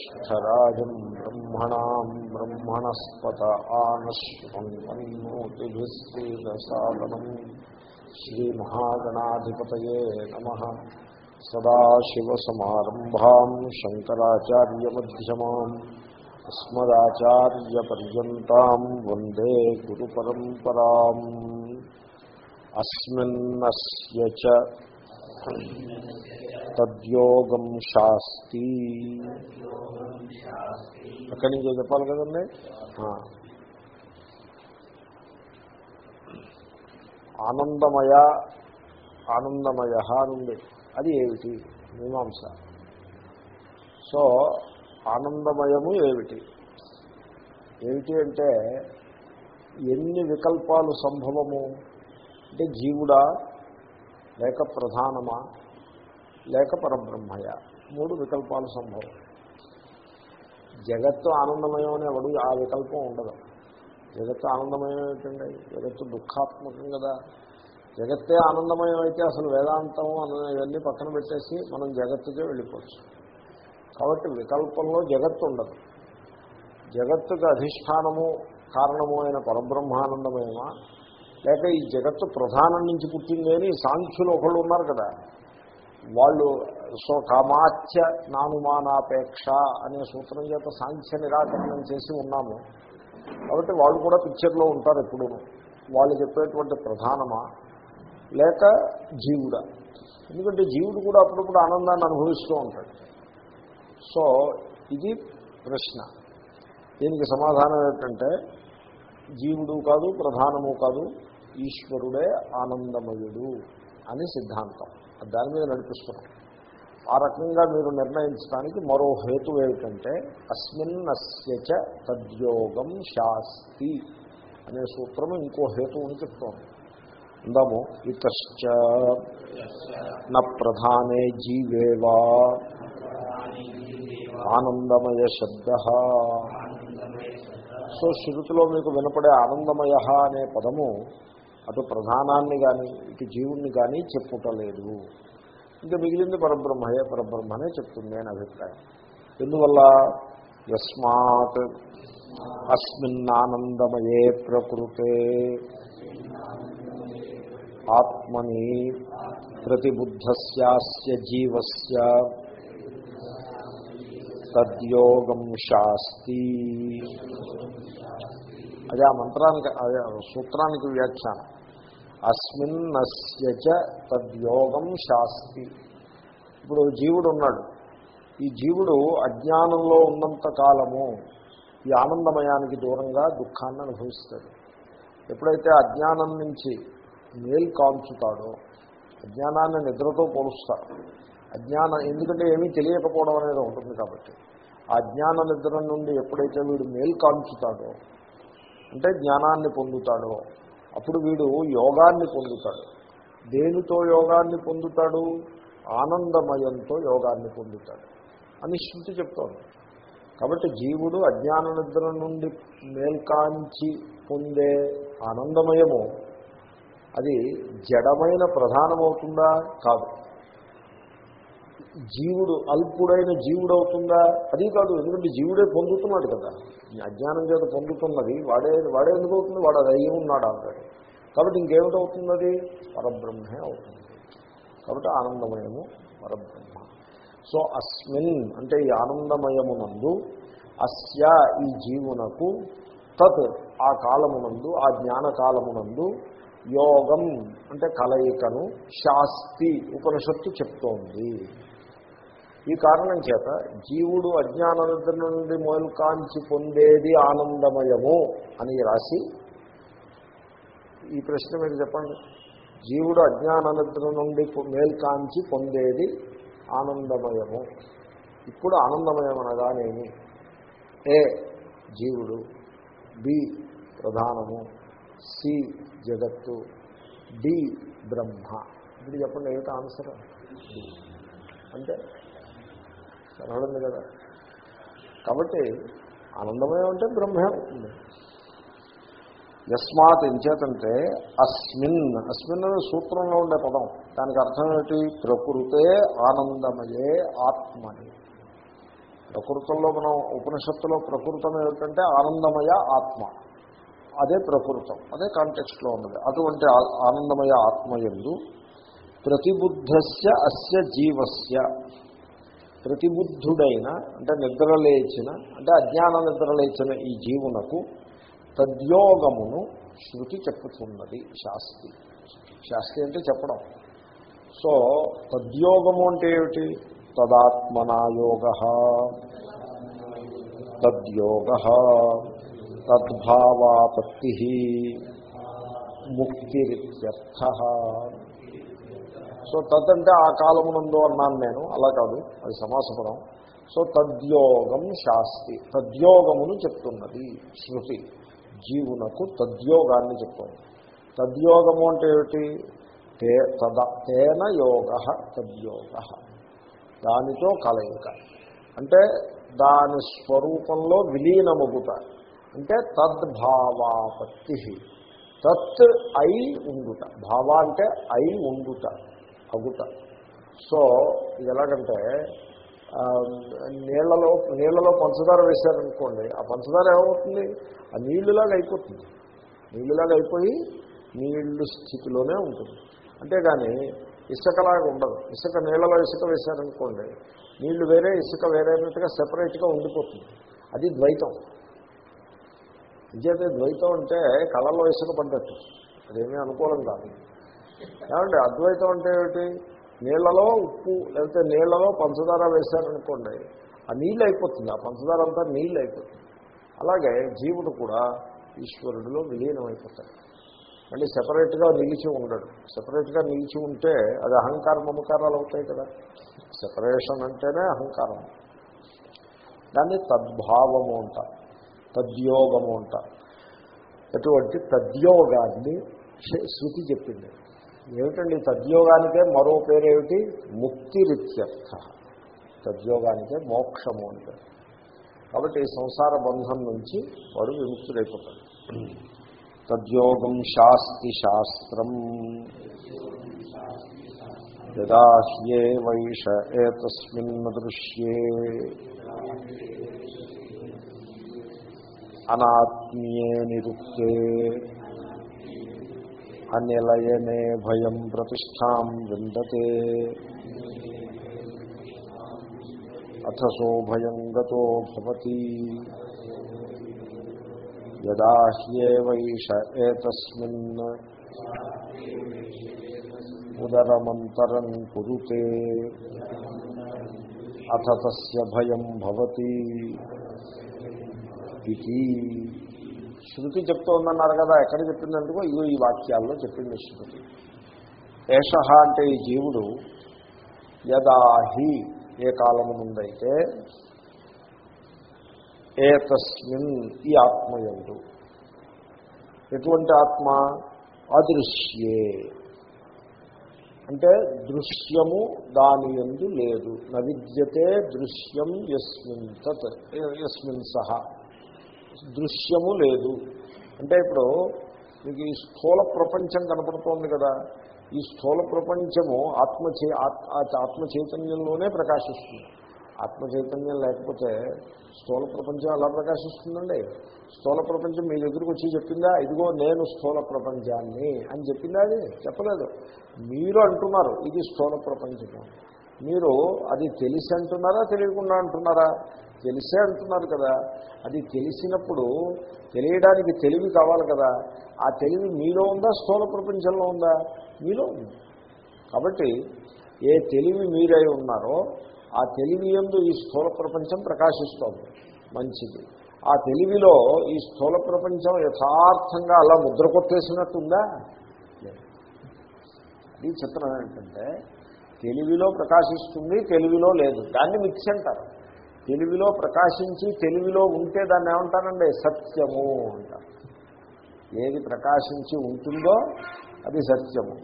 ज्येष्ठराजम् ब्रह्मणाम् ब्रह्मणस्पत आनश्रुतम् तन्मोतिभिस्त्रीदसादनम् श्रीमहागणाधिपतये नमः। सदाशिवसमारम्भाम् शङ्कराचार्यमध्यमाम् अस्मदाचार्यपर्यन्ताम् वंदे गुरुपरम्पराम्। अस्मिन्नस्य च తద్యోగం శాస్తి. అక్కడి నుంచి చెప్పాలి కదండి? ఆ. ఆనందమయ ఆనందమయ ఉంది. అది ఏమిటి? మీమాంస. సో ఆనందమయము ఏమిటి? ఏమిటి అంటే ఎన్ని వికల్పాలు సంభవము? అంటే జీవుడా లేక ప్రధానమా? లేక పరబ్రహ్మయ? మూడు వికల్పాలు సంభవం. జగత్తు ఆనందమయం అని ఎవడు ఆ వికల్పం ఉండదు. జగత్తు ఆనందమయం ఏంటండి జగత్తు దుఃఖాత్మకం కదా. జగత్తే ఆనందమయం అయితే అసలు వేదాంతం అన్న ఇవన్నీ పక్కన పెట్టేసి మనం జగత్తుకే వెళ్ళిపోవచ్చు. కాబట్టి వికల్పంలో జగత్తు ఉండదు. జగత్తుకు అధిష్టానము కారణము అయిన పరబ్రహ్మానందమయమా? లేక ఈ జగత్తు ప్రధానం నుంచి పుట్టింది అని సాంఖ్యులు ఒకళ్ళు ఉన్నారు కదా. వాళ్ళు సో కామాచ్య నానుమానాపేక్ష అనే సూత్రం చేత సాంఖ్య నిరాకరణం చేసి ఉన్నాము. కాబట్టి వాళ్ళు కూడా పిక్చర్లో ఉంటారు ఎప్పుడు వాళ్ళు చెప్పేటువంటి ప్రధానమా? లేక జీవుడా? ఎందుకంటే జీవుడు కూడా అప్పుడప్పుడు ఆనందాన్ని అనుభవిస్తూ ఉంటాడు. సో ఇది ప్రశ్న. దీనికి సమాధానం ఏంటంటే జీవుడు కాదు ప్రధానము కాదు ఈశ్వరుడే ఆనందమయుడు అని సిద్ధాంతం. దాని మీద నడిపిస్తున్నాం. ఆ రకంగా మీరు నిర్ణయించడానికి మరో హేతు ఏమిటంటే అస్మిన్నస్యచ తద్యోగం శాస్తి అనే సూత్రము ఇంకో హేతువుని చెప్తోంది. అందాము ఇతశ్చ న ప్రధానే జీవేవా ఆనందమయ శబ్ద. సో శృతిలో మీకు వినపడే ఆనందమయ అనే పదము అటు ప్రధానాన్ని కానీ ఇటు జీవుణ్ణి కానీ చెప్పుటలేదు. ఇంకా మిగిలింది పరబ్రహ్మయే పరబ్రహ్మనే చెప్తుంది అని అభిప్రాయం. ఎందువల్ల? యస్మాత్ అస్మిన్నానందమయే ప్రకృతే. ఆత్మని ప్రతిబుద్ధస్యాస్య జీవస్య తద్యోగం శాస్తి. అదే ఆ మంత్రానికి అదే సూత్రానికి వ్యాఖ్యానం. అస్మిన్నస్య తద్యోగం శాస్తి. ఇప్పుడు జీవుడు ఉన్నాడు ఈ జీవుడు అజ్ఞానంలో ఉన్నంత కాలము ఈ ఆనందమయానికి దూరంగా దుఃఖాన్ని అనుభవిస్తాడు. ఎప్పుడైతే అజ్ఞానం నుంచి మేలు కాల్చుతాడో అజ్ఞానాన్ని నిద్రతో పోలుస్తారు అజ్ఞానం ఎందుకంటే ఏమీ తెలియకపోవడం అనేది ఉంటుంది కాబట్టి. ఆ జ్ఞాన నిద్ర నుండి ఎప్పుడైతే వీడు మేలు కాల్చుతాడో అంటే జ్ఞానాన్ని పొందుతాడో అప్పుడు వీడు యోగాన్ని పొందుతాడు. దేనితో యోగాన్ని పొందుతాడు? ఆనందమయంతో యోగాన్ని పొందుతాడు అని శృతి చెప్తోంది. కాబట్టి జీవుడు అజ్ఞాన నిద్ర నుండి మేల్కాంచి పొందే ఆనందమయము అది జడమైన ప్రధానమవుతుందా? కాదు. జీవుడు అల్పుడైన జీవుడు అవుతుందా అది కాదు ఎందుకంటే జీవుడే పొందుతున్నాడు కదా. అజ్ఞానం చేత పొందుతున్నది వాడే వాడే ఎందుకు అవుతుంది? వాడు అది అయ్యి ఉన్నాడు ఆల్రెడీ కాబట్టి ఇంకేమిటవుతుంది అది? పరబ్రహ్మే అవుతుంది. కాబట్టి ఆనందమయము పరబ్రహ్మ. సో అస్మిన్ అంటే ఈ ఆనందమయమునందు అస్య ఈ జీవునకు తత్ ఆ కాలమునందు ఆ జ్ఞానకాలమునందు యోగం అంటే కలయికను శాస్తి ఉపనిషత్తు చెప్తోంది. ఈ కారణం చేత జీవుడు అజ్ఞానద్ర నుండి మేల్కాంచి పొందేది ఆనందమయము అని రాసి ఈ ప్రశ్న మీరు చెప్పండి. జీవుడు అజ్ఞాననిద్ర నుండి మేల్కాంచి పొందేది ఆనందమయము. ఇప్పుడు ఆనందమయం అనగానేమి ఏ జీవుడు. బి ప్రధానము. సి జగత్తు. డి బ్రహ్మ. ఇప్పుడు చెప్పండి ఏమిటి ఆన్సర్? అంటే కనబడింది కదా. కాబట్టి ఆనందమయం అంటే బ్రహ్మే అవుతుంది. యస్మాత్ ఎంచేతంటే అస్మిన్ అస్మిన్ అనే సూత్రంలో ఉండే పదం. దానికి అర్థం ఏమిటి? ప్రకృతే ఆనందమయే ఆత్మని. ప్రకృతంలో మనం ఉపనిషత్తులో ప్రకృతం ఏమిటంటే ఆనందమయ ఆత్మ. అదే ప్రకృతం అదే కాంటెక్స్ట్లో ఉన్నది. అటువంటి ఆనందమయ ఆత్మ ఎందు ప్రతిబుద్ధస్య అస్య జీవస్య. ప్రతిబుద్ధుడైన అంటే నిద్రలేచిన అంటే అజ్ఞాన నిద్రలేచిన ఈ జీవునకు తద్యోగమును శృతి చెప్పుతున్నది శాస్త్రి శాస్త్రి అంటే చెప్పడం. సో తద్యోగము అంటే ఏమిటి? తదాత్మనాయోగ తద్యోగ. తద్భావాపత్తి. ముక్తిరిత్యర్థ. సో తదంటే ఆ కాలమునందు అన్నాను నేను అలా కాదు అది సమాసపదం సో తద్యోగం శాస్తి తద్యోగమును చెప్తున్నది శృతి. జీవునకు తద్యోగాన్ని చెప్తుంది. తద్యోగము అంటే ఏమిటి? తే తద తేన యోగ తద్యోగ. దానితో కలయిక. అంటే దాని స్వరూపంలో విలీనమగుట. అంటే తద్భావాపత్తి. తత్ ఐ ఉండుట. భావ అంటే ఐ ఉండుట. అగుట సో ఇది ఎలాగంటే నీళ్ళలో నీళ్ళలో పంచదార వేశారనుకోండి ఆ పంచదార ఏమవుతుంది? ఆ నీళ్ళులాగా అయిపోతుంది. నీళ్ళులాగా అయిపోయి నీళ్ళు స్థితిలోనే ఉంటుంది. అంతేగాని ఇసుకలాగా ఉండదు. ఇసుక నీళ్ళలో ఇసుక వేశారనుకోండి నీళ్ళు వేరే ఇసుక వేరేనట్టుగా సెపరేట్గా ఉండిపోతుంది. అది ద్వైతం. ఇంకేతే ద్వైతం అంటే కళలో ఇసుక పడ్డట్టు. అదేమీ అనుకూలం కాదు. ఏమండి అద్వైతం అంటే ఏమిటి? నీళ్ళలో ఉప్పు లేకపోతే నీళ్ళలో పంచదార వేశారనుకోండి ఆ నీళ్ళు అయిపోతుంది ఆ పంచదార అంతా నీళ్ళు అయిపోతుంది అలాగే జీవుడు కూడా ఈశ్వరుడిలో విలీనం అయిపోతాడు మళ్ళీ సెపరేట్గా నిలిచి ఉండడు. సపరేట్గా నిలిచి ఉంటే అది అహంకారం మమకారాలు అవుతాయి కదా. సెపరేషన్ అంటేనే అహంకారం. దాన్ని తద్భావము అంటారు తద్యోగము అంటారు అటువంటి తద్యోగాన్ని శృతి చెప్పింది. ఏమిటండి? తద్యోగానికే మరో పేరేమిటి? ముక్తిరిత్యర్థ. తద్యోగానికే మోక్షము అంటే కాబట్టి సంసార బంధం నుంచి వాడు విముక్తుడైపోతాడు. తద్యోగం శాస్తి శాస్త్రం. యదాహ్యే వైష ఏతస్మిన్ దృశ్యే అనాత్మీయే నిరుక్తే. అనిలయనే భయం ప్రతిష్టాం విందతే. అథసో భయం గతో భవతి. యదా హ్యేవైష ఏతస్మిన్ ఉదరమంతరం కురుతే. అథ తస్య భయం భవతి. ఇది శృతి చెప్తోందన్నారు కదా ఎక్కడ చెప్పిందందుకో ఇగో ఈ వాక్యాల్లో చెప్పింది శృతి. ఏష అంటే ఈ జీవుడు యదాహి ఏ కాలము ముందైతే ఏ తస్మిన్ ఈ ఆత్మయందు ఎటువంటి ఆత్మ? అదృశ్యే. అంటే దృశ్యము దాని ఎందు లేదు. నవిద్యతే దృశ్యం ఎస్మిన్ తత్ యస్మిన్ సహా. దృశ్యము లేదు. అంటే ఇప్పుడు మీకు ఈ స్థూల ప్రపంచం కనపడుతోంది కదా. ఈ స్థూల ప్రపంచము ఆత్మ చే ఆత్- ఆత్మ చైతన్యంలోనే ప్రకాశిస్తుంది. ఆత్మ చైతన్యం లేకపోతే స్థూల ప్రపంచం ఎలా ప్రకాశిస్తుందండి? స్థూల ప్రపంచం మీ దగ్గరికి వచ్చి చెప్పిందా? ఇదిగో నేను స్థూల ప్రపంచాన్ని అని చెప్పిందా అది? చెప్పలేదు. మీరు అంటున్నారు ఇది స్థూల ప్రపంచము. మీరు అది తెలిసి అంటున్నారా? తెలియకుండా అంటున్నారా? తెలిసే అంటున్నారు కదా. అది తెలిసినప్పుడు తెలియడానికి తెలివి కావాలి కదా. ఆ తెలివి మీలో ఉందా? స్థూల ప్రపంచంలో ఉందా? మీలో ఉంది. కాబట్టి ఏ తెలివి మీరై ఉన్నారో ఆ తెలివి ఎందు ఈ స్థూల ప్రపంచం ప్రకాశిస్తోంది. మంచిది. ఆ తెలివిలో ఈ స్థూల ప్రపంచం యథార్థంగా అలా ముద్ర కొట్టేసినట్టుందా? లేదు. ఈ చిత్రం ఏంటంటే తెలివిలో ప్రకాశిస్తుంది తెలివిలో లేదు. దాన్ని మిక్స్ అంటారు. తెలివిలో ప్రకాశించి తెలివిలో ఉంటే దాన్ని ఏమంటారండి సత్యము అంటారు. ఏది ప్రకాశించి ఉంటుందో అది సత్యము.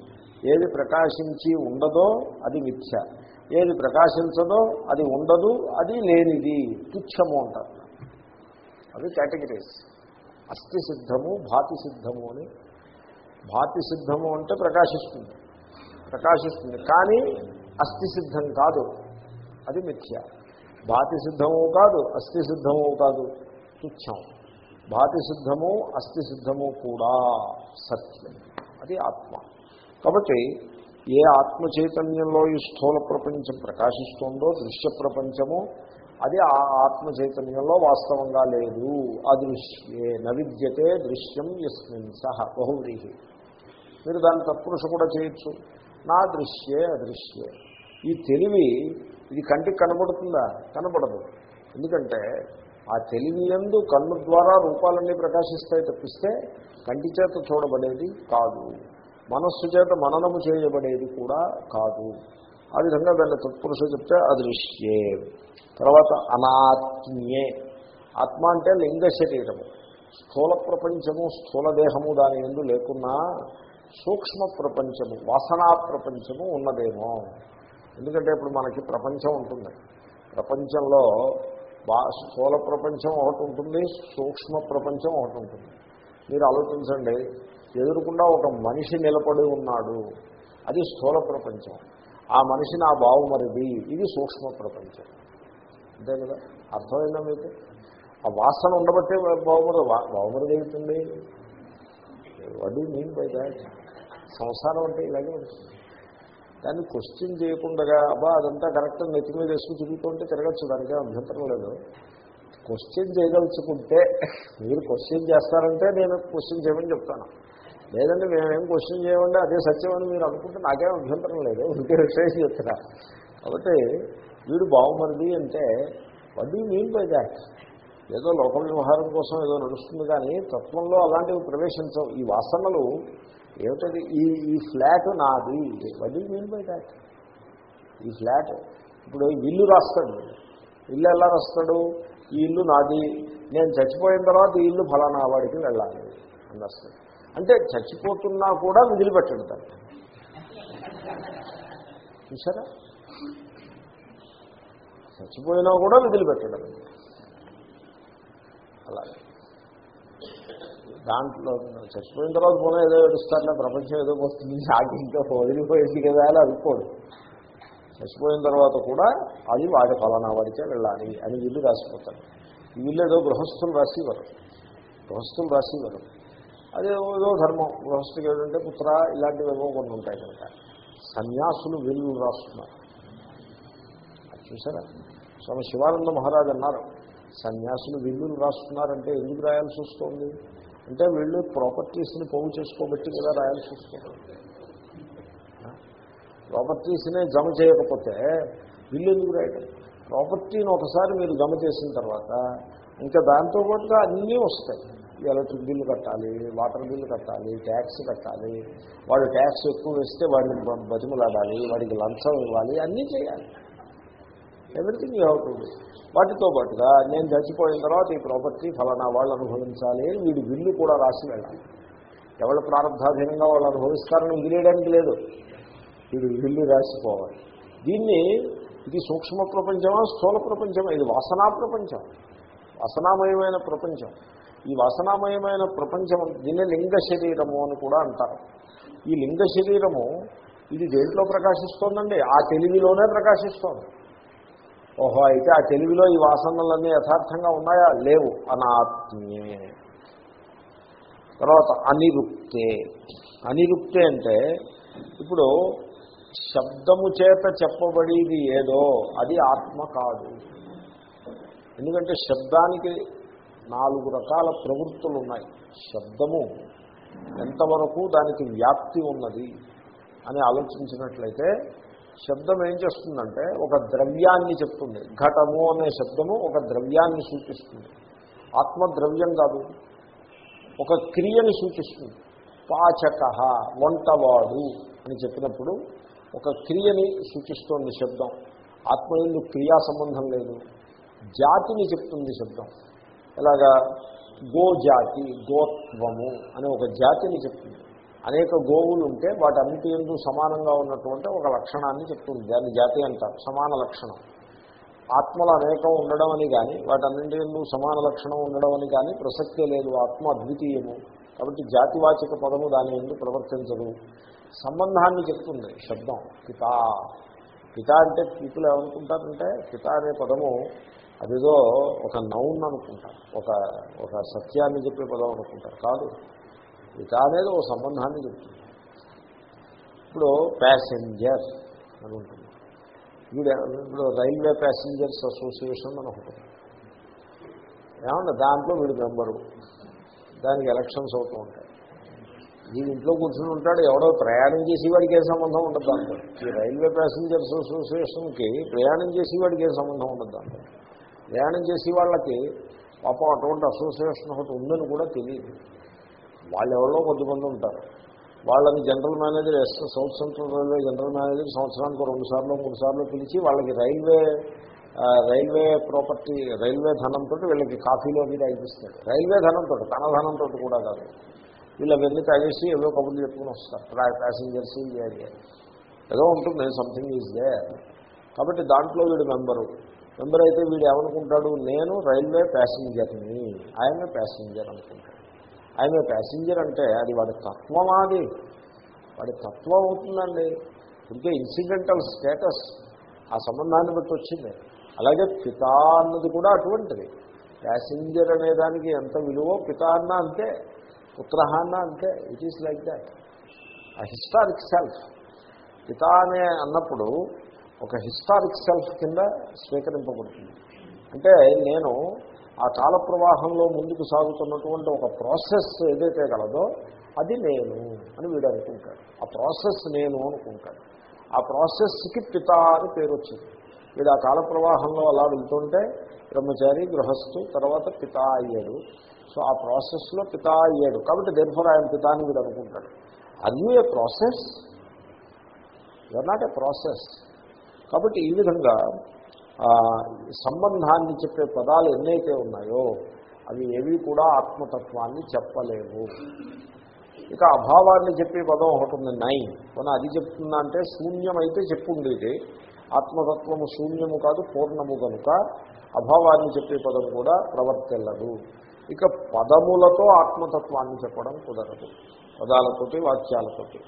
ఏది ప్రకాశించి ఉండదో అది మిథ్య. ఏది ప్రకాశించదో అది ఉండదు అది లేనిది. తుచ్చము అంటారు. అవి కేటగిరీస్. అస్థి సిద్ధము భాతి సిద్ధము అని. భాతి సిద్ధము అంటే ప్రకాశిస్తుంది. ప్రకాశిస్తుంది. కానీ అస్థి సిద్ధం కాదు. అది మిథ్య. భాతి సిద్ధము కాదు అస్థి సిద్ధము కాదు తుచ్చం భాతి సిద్ధము అస్థి సిద్ధము కూడా సత్యం. అది ఆత్మ. కాబట్టి ఏ ఆత్మ చైతన్యంలో ఈ స్థూల ప్రపంచం ప్రకాశిస్తుందో దృశ్య ప్రపంచము అది ఆ ఆత్మ చైతన్యంలో వాస్తవంగా లేదు. అదృశ్యే నవిద్యతే దృశ్యం ఎస్మిన్ సహ బహువ్రీహి. మీరు దాన్ని తత్పురుష కూడా చేయొచ్చు. నా దృశ్యే అదృశ్యే. ఈ తెలివి ఇది కంటికి కనబడుతుందా కనబడదు ఎందుకంటే ఆ తెలివి ఎందు కన్ను ద్వారా రూపాలన్నీ ప్రకాశిస్తాయి తప్పిస్తే కంటి చేత చూడబడేది కాదు. మనస్సు చేత మననము చేయబడేది కూడా కాదు. ఆ విధంగా దాన్ని తత్పురుష చెప్తే అదృశ్యే. తర్వాత అనాత్మ్యే. ఆత్మ అంటే లింగ శరీరము. స్థూల ప్రపంచము స్థూల దేహము దాని ఎందు లేకున్నా సూక్ష్మ ప్రపంచము వాసనా ప్రపంచము ఉన్నదేమో. ఎందుకంటే ఇప్పుడు మనకి ప్రపంచం ఉంటుంది. ప్రపంచంలో బా స్థూల ప్రపంచం ఒకటి ఉంటుంది సూక్ష్మ ప్రపంచం ఒకటి ఉంటుంది. మీరు ఆలోచించండి ఎదురుకుండా ఒక మనిషి నిలబడి ఉన్నాడు అది స్థూల ప్రపంచం. ఆ మనిషి నా బావుమరిది ఇది సూక్ష్మ ప్రపంచం. అంతే కదా? అర్థమైందా మీకు? ఆ వాసన ఉండబట్టే బావుమరి బావుమరిది ఏమిటండి? వడ్డీ మీన్ బై దాట్? సంసారం అంటే ఇలాగే ఉంటుంది. దాన్ని క్వశ్చన్ చేయకుండా అబ్బా అదంతా కరెక్ట్ నెత్తి మీద వేసుకుని తిరుగుతుంటే తిరగచ్చు దానికే అభ్యంతరం లేదు. క్వశ్చన్ చేయదలుచుకుంటే మీరు క్వశ్చన్ చేస్తారంటే నేను క్వశ్చన్ చేయమని చెప్తాను. లేదంటే మేమేం క్వశ్చన్ చేయమంటే అదే సత్యం అని మీరు అనుకుంటే నాకేం అభ్యంతరం లేదు. ఇంకే విషయం చెప్తున్నా. కాబట్టి వీడు బాగుమరిది అంటే వడ్డీ మీన్ బై దాట్ ఏదో లోక వ్యవహారం కోసం ఏదో నడుస్తుంది కానీ తత్వంలో అలాంటివి ప్రవేశించవు. ఈ వాసనలు ఏమిటది? ఈ ఈ ఫ్లాట్ నాది. వడ్డీ మీన్ బై దాట్ ఈ ఫ్లాట్ ఇప్పుడు ఇల్లు రాస్తాడు. ఇల్లు ఎలా రాస్తాడు? ఈ ఇల్లు నాది. నేను చచ్చిపోయిన తర్వాత ఈ ఇల్లు ఫలానా వాడికి వెళ్ళాలి అని రాస్తాడు. అంటే చచ్చిపోతున్నా కూడా వదిలిపెట్టడు. దాన్ని చూసారా? చచ్చిపోయినా కూడా మిగిలిపెట్టడం అలాగే. దాంట్లో చచ్చిపోయిన తర్వాత పోనీ ఏదో ఏడుస్తారులే ప్రపంచం ఏదో వస్తుంది నాకు ఇంకా వదిలిపోయింది కదా అని అనుకోడు. చచ్చిపోయిన తర్వాత కూడా అది వాడి ఫలానా వాడికే వెళ్ళాలి అని వీళ్ళు రాసిపోతారు. ఈ వీళ్ళు ఏదో గృహస్థులు రాసేవారు గృహస్థులు రాసేవారు అదే ఏదో ధర్మం. గృహస్థుకి ఏంటంటే పుత్ర ఇలాంటివి ఏమో కొన్ని ఉంటాయి కనుక. సన్యాసులు వీళ్ళు రాస్తున్నారు. చూసారా? స్వామి శివానంద మహారాజ్ అన్నారు సన్యాసులు విల్లులు రాస్తున్నారంటే ఎందుకు రాయాల్సి వస్తుంది? అంటే వీళ్ళు ప్రాపర్టీస్ని పోగు చేసుకోబట్టి కూడా రాయాల్సి వస్తుంది. ప్రాపర్టీస్నే జమ చేయకపోతే బిల్లు ఎందుకు రాయడం ప్రాపర్టీని ఒకసారి మీరు జమ చేసిన తర్వాత ఇంకా దాంతో పాటుగా అన్నీ వస్తాయి. ఎలక్ట్రిక్ బిల్లు కట్టాలి వాటర్ బిల్లు కట్టాలి ట్యాక్స్ కట్టాలి వాడు ట్యాక్స్ ఎక్కువ వేస్తే వాడిని బతిమలాడాలి వాడికి లంచం ఇవ్వాలి అన్నీ చేయాలి. Everything you have to do వాటితో పాటుగా నేను చచ్చిపోయిన తర్వాత ఈ ప్రాపర్టీ ఫలానా వాళ్ళు అనుభవించాలి అని వీడి బిల్లు కూడా రాసి వెళ్ళాలి. ఎవరు ప్రారంభాధీనంగా వాళ్ళు అనుభవిస్తారని వదిలేయడానికి లేదు. వీడు బిల్లు రాసిపోవాలి. దీన్ని ఇది సూక్ష్మ ప్రపంచమా స్థూల ప్రపంచమా? ఇది వాసనా ప్రపంచం. వాసనామయమైన ప్రపంచం. ఈ వాసనామయమైన ప్రపంచం దీన్ని లింగ శరీరము అని కూడా అంటారు. ఈ లింగ శరీరము ఇది దేంట్లో ప్రకాశిస్తోందండి? ఆ తెలివిలోనే ప్రకాశిస్తోంది. ఓహో అయితే ఆ తెలివిలో ఈ వాసనలన్నీ యథార్థంగా ఉన్నాయా? లేవు. అనాత్మ్యే. తర్వాత అనిరుక్తే. అనిరుక్తే అంటే ఇప్పుడు శబ్దము చేత చెప్పబడేది ఏదో అది ఆత్మ కాదు. ఎందుకంటే శబ్దానికి నాలుగు రకాల ప్రవృత్తులు ఉన్నాయి శబ్దము ఎంతవరకు దానికి వ్యాప్తి ఉన్నది అని ఆలోచించినట్లయితే శబ్దం ఏం చేస్తుందంటే ఒక ద్రవ్యాన్ని చెప్తుంది. ఘటము అనే శబ్దము ఒక ద్రవ్యాన్ని సూచిస్తుంది. ఆత్మ ద్రవ్యం కాదు. ఒక క్రియని సూచిస్తుంది. పాచక వంటవాడు అని చెప్పినప్పుడు ఒక క్రియని సూచిస్తోంది శబ్దం. ఆత్మ ఎందుకు క్రియా సంబంధం లేదు. జాతిని చెప్తుంది శబ్దం. ఎలాగా? గోజాతి గోత్వము అనే ఒక జాతిని చెప్తుంది. అనేక గోవులు ఉంటే వాటన్నిటి ఎందు సమానంగా ఉన్నటువంటి ఒక లక్షణాన్ని చెప్తుంది. దాన్ని జాతి అంటారు. సమాన లక్షణం. ఆత్మలు అనేకం ఉండడం అని కానీ వాటన్నింటి ఎందు సమాన లక్షణం ఉండడం అని కానీ ప్రసక్తే లేదు. ఆత్మ అద్వితీయము. కాబట్టి జాతివాచక పదము దాని ఎందు ప్రవర్తించదు. సంబంధాన్ని చెప్తుంది. శబ్దం. పిత. పిత అంటే పీపుల్ ఏమనుకుంటారంటే పిత అనే పదము అదేదో ఒక నౌన్ అనుకుంటారు. ఒక ఒక సత్యాన్ని చెప్పే పదం అనుకుంటారు. కాదు. ఇక అనేది ఒక సంబంధాన్ని చెప్తుంది. ఇప్పుడు ప్యాసింజర్ అని ఉంటుంది. వీడు ఇప్పుడు రైల్వే ప్యాసింజర్స్ అసోసియేషన్ అని ఒకటి ఏమన్నా దాంట్లో వీడు మెంబరు. దానికి ఎలక్షన్స్ అవుతూ ఉంటాయి. వీడి ఇంట్లో కూర్చుని ఉంటాడు ఎవడో ప్రయాణం చేసి వాడికి ఏ సంబంధం ఉండదు దాంతో ఈ రైల్వే ప్యాసింజర్స్ అసోసియేషన్కి ప్రయాణం చేసి వాడికి ఏ సంబంధం ఉండదు దాంతో ప్రయాణం చేసి వాళ్ళకి పాపం అటువంటి అసోసియేషన్ ఒకటి ఉందని కూడా తెలియదు. వాళ్ళెవరో కొద్దిమంది ఉంటారు. వాళ్ళని general manager yes south central railway general manager సంవత్సరానికి రెండు సార్లు మూడు సార్లు పిలిచి వాళ్ళకి రైల్వే రైల్వే ప్రాపర్టీ రైల్వే ధనంతో వీళ్ళకి కాఫీలో మీద అయిపిస్తాడు రైల్వే ధనంతో తన ధనంతో కూడా కాదు. వీళ్ళు అవన్నీ తాగేసి ఏవో కబుర్లు చెప్పుకుని వస్తారు. ప్యాసింజర్స్ ఏదో ఉంటుంది సంథింగ్ ఈజ్ దే కాబట్టి దాంట్లో వీడు మెంబరు. మెంబర్ అయితే వీడు ఏమనుకుంటాడు? నేను రైల్వే ప్యాసింజర్ని ఆయన ప్యాసింజర్ అనుకుంటాడు. ఆయన ప్యాసింజర్ అంటే అది వాడి తత్వం అది. వాడి తత్వం అవుతుందండి. ఇంకే ఇన్సిడెంటల్ స్టేటస్ ఆ సంబంధాన్ని బట్టి వచ్చింది. అలాగే పిత అన్నది కూడా అటువంటిది. ప్యాసింజర్ అనే దానికి ఎంత విలువో పిత అన్న అంతే పుత్ర అన్న అంతే. ఇట్ ఈస్ లైక్ దాట్ ఆ హిస్టారిక్ సెల్ఫ్ పిత అనే అన్నప్పుడు ఒక హిస్టారిక్ సెల్ఫ్ కింద స్వీకరింపబడుతుంది. అంటే నేను ఆ కాల ప్రవాహంలో ముందుకు సాగుతున్నటువంటి ఒక ప్రాసెస్ ఏదైతే గలదో అది నేను అని వీడు అనుకుంటాడు. ఆ ప్రాసెస్ నేను అనుకుంటాడు. ఆ ప్రాసెస్కి పిత అని పేరు వచ్చింది. వీడు ఆ కాల ప్రవాహంలో అలా వెళ్తుంటే బ్రహ్మచారి గృహస్థు తర్వాత పిత అయ్యాడు. సో ఆ ప్రాసెస్లో పిత అయ్యాడు. కాబట్టి దేర్ఫర్ ఆయన పిత అని వీడు అనుకుంటాడు. అది a process you're not a process కాబట్టి ఈ విధంగా సంబంధాన్ని చెప్పే పదాలు ఎన్నైతే ఉన్నాయో అవి ఏవి కూడా ఆత్మతత్వాన్ని చెప్పలేవు. ఇక అభావాన్ని చెప్పే పదం ఒకటి ఉంది నై. మన అది చెప్తుందా అంటే శూన్యమైతే చెప్పుండేది. ఆత్మతత్వము శూన్యము కాదు పూర్ణము కనుక అభావాన్ని చెప్పే పదం కూడా ప్రవర్తిల్లదు. ఇక పదములతో ఆత్మతత్వాన్ని చెప్పడం కుదరదు. పదాలతోటి వాక్యాలతోటి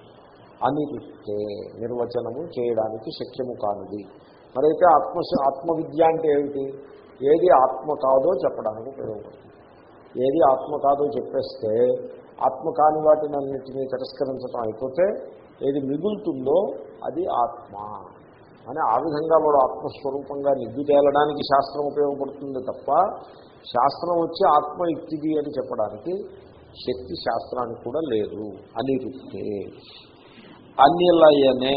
అనిపిస్తే నిర్వచనము చేయడానికి శక్యము కానిది. మరైతే ఆత్మ ఆత్మవిద్య అంటే ఏమిటి? ఏది ఆత్మ కాదో చెప్పడానికి ఉపయోగపడుతుంది. ఏది ఆత్మ కాదో చెప్పేస్తే ఆత్మ కాని వాటిని అన్నింటినీ తిరస్కరించడం అయిపోతే ఏది మిగులుతుందో అది ఆత్మ. అని ఆ విధంగా వాడు ఆత్మస్వరూపంగా నిగ్గు తేలడానికి శాస్త్రం ఉపయోగపడుతుంది తప్ప శాస్త్రం వచ్చి ఆత్మ యుక్తిది అని చెప్పడానికి శక్తి శాస్త్రానికి కూడా లేదు. అని అన్నిలా అయ్యనే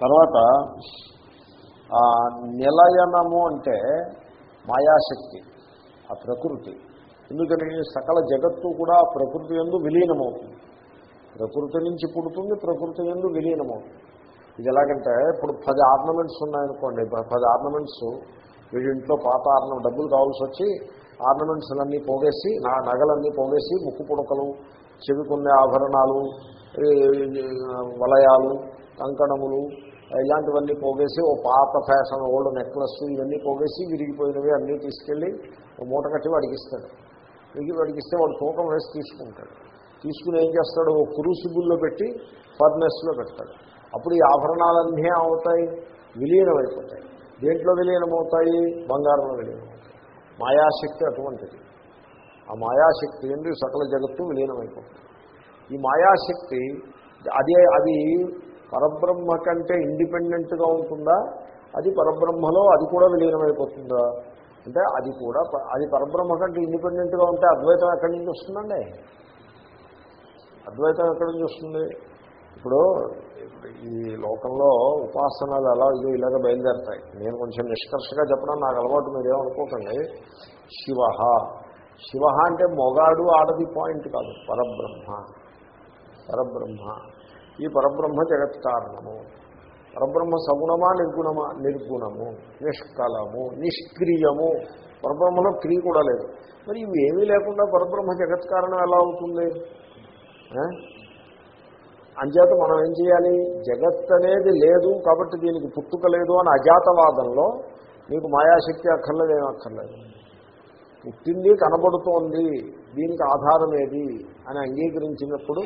తర్వాత నిలయనము అంటే మాయాశక్తి ఆ ప్రకృతి. ఎందుకని? సకల జగత్తు కూడా ఆ ప్రకృతి ఎందు విలీనమవుతుంది. ప్రకృతి నుంచి పుడుతుంది ప్రకృతి ఎందు విలీనమవుతుంది. ఇది ఎలాగంటే ఇప్పుడు పది ఆర్నమెంట్స్ ఉన్నాయనుకోండి ప- పది ఆర్నమెంట్స్ వీడింట్లో పాత ఆర్న డబ్బులు కావాల్సి వచ్చి ఆర్నమెంట్స్ అన్నీ పోగేసి నా నగలన్నీ పోగేసి ముక్కు పుడకలు చెవికొన్నే ఆభరణాలు వలయాలు కంకణములు ఇలాంటివన్నీ పోగేసి ఓ పాత ఫ్యాషన్ ఓల్డ్ నెక్లెస్ ఇవన్నీ పోగేసి విరిగిపోయినవి అన్నీ తీసుకెళ్ళి ఓ మూట కట్టి వాడికి ఇస్తాడు విరిగి వాడికి ఇస్తే వాడు తూకం వేసి తీసుకుంటాడు. తీసుకుని ఏం చేస్తాడు? ఓ క్రూసిబుల్లో పెట్టి ఫర్నెస్లో పెడతాడు. అప్పుడు ఈ ఆభరణాలన్నీ అవుతాయి విలీనమైపోతాయి. దేంట్లో విలీనమవుతాయి? బంగారంలో విలీనమవుతాయి. మాయాశక్తి అటువంటిది. ఆ మాయాశక్తి ఏంటి సకల జగత్తు విలీనమైపోతుంది. ఈ మాయాశక్తి అదే అది పరబ్రహ్మ కంటే ఇండిపెండెంట్గా ఉంటుందా? అది పరబ్రహ్మలో అది కూడా విలీనమైపోతుందా? అంటే అది కూడా ప- అది పరబ్రహ్మ కంటే ఇండిపెండెంట్గా ఉంటే అద్వైతం ఎక్కడి నుంచి వస్తుందండి? అద్వైతం ఎక్కడి నుంచి వస్తుంది? ఇప్పుడు ఇప్పుడు ఈ లోకంలో ఉపాసనలు ఎలా ఇదో ఇలాగ బయలుదేరతాయి. నేను కొంచెం నిష్కర్షగా చెప్పడం నాకు అలవాటు మీరేమనుకోకండి శివ శివ అంటే మొగాడు ఆడది పాయింట్ కాదు. పరబ్రహ్మ. పరబ్రహ్మ. ఈ పరబ్రహ్మ జగత్ కారణము. పరబ్రహ్మ సగుణమా నిర్గుణమా? నిర్గుణము. నిష్కలము. నిష్క్రియము. పరబ్రహ్మలో క్రియ కూడా లేదు. మరి ఇవి ఏమీ లేకుండా పరబ్రహ్మ జగత్ కారణం ఎలా అవుతుంది? అంచేత మనం ఏం చేయాలి? జగత్ అనేది లేదు కాబట్టి దీనికి పుట్టుక లేదు అని అజాతవాదంలో మీకు మాయాశక్తి అక్కర్లేదు ఏం అక్కర్లేదు. పుట్టింది కనబడుతోంది. దీనికి ఆధారం ఏది? అని అంగీకరించినప్పుడు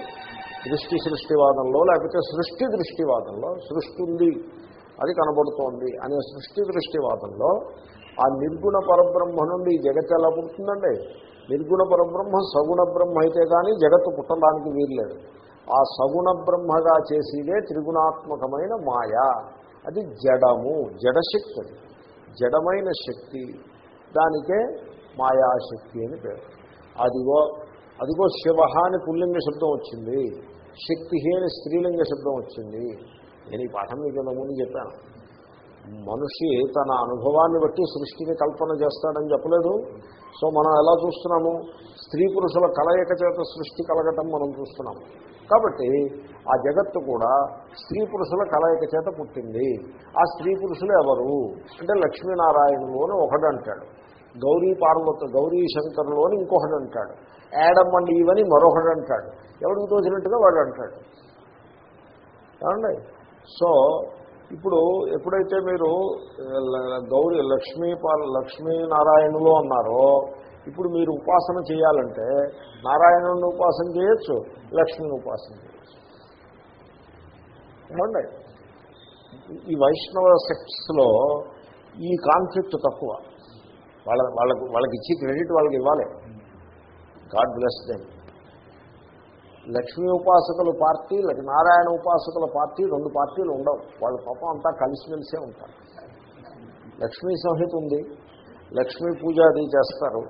దృష్టి సృష్టివాదంలో లేకపోతే సృష్టి దృష్టివాదంలో సృష్టి ఉంది అది కనబడుతోంది అనే సృష్టి దృష్టివాదంలో ఆ నిర్గుణ పరబ్రహ్మ నుండి జగత్ ఎలా పుడుతుందండి నిర్గుణ పరబ్రహ్మ సగుణ బ్రహ్మ అయితే కానీ జగత్తు పుట్టడానికి వీల్లేదు. ఆ సగుణ బ్రహ్మగా చేసేదే త్రిగుణాత్మకమైన మాయ. అది జడము జడశక్తి అది జడమైన శక్తి దానికే మాయాశక్తి అని పేరు. అదిగో అదిగో శివ అని పుల్లింగ శబ్దం వచ్చింది. శక్తి అని స్త్రీలింగ శబ్దం వచ్చింది. నేను ఈ పాఠం మీకు ముందు చెప్పాను. మనిషి తన అనుభవాన్ని బట్టి సృష్టిని కల్పన చేస్తాడని చెప్పలేదు. సో మనం ఎలా చూస్తున్నాము? స్త్రీ పురుషుల కలయిక చేత సృష్టి కలగటం మనం చూస్తున్నాము. కాబట్టి ఆ జగత్తు కూడా స్త్రీ పురుషుల కలయిక చేత పుట్టింది. ఆ స్త్రీ పురుషులు ఎవరు? అంటే లక్ష్మీనారాయణులు అని ఒకడు అంటాడు గౌరీ పార్వత గౌరీ శంకరులు అని ఇంకొకడు అంటాడు యాడమ్ అండ్ ఇవని మరొకడు అంటాడు ఎవరికి తోచినట్టుగా వాడు అంటాడు. ఏమండి? సో ఇప్పుడు ఎప్పుడైతే మీరు గౌరీ లక్ష్మీ లక్ష్మీనారాయణులు అన్నారో ఇప్పుడు మీరు ఉపాసన చేయాలంటే నారాయణుని ఉపాసన చేయొచ్చు లక్ష్మిని ఉపాసన చేయొచ్చు. ఏమండి? ఈ వైష్ణవ సెక్ట్స్లో ఈ కాన్ఫ్లిక్ట్ తక్కువ. వాళ్ళ వాళ్ళకు వాళ్ళకి ఇచ్చి క్రెడిట్ వాళ్ళకి ఇవ్వాలి. God bless them. లక్ష్మీ ఉపాసకుల పార్టీ లేక నారాయణ ఉపాసకుల పార్టీ రెండు పార్టీలు ఉండవు. వాళ్ళ పాపం అంతా కలిసిమెలిసే ఉంటారు. లక్ష్మీ సంహిత ఉంది. లక్ష్మీ పూజ అది చేస్తారు.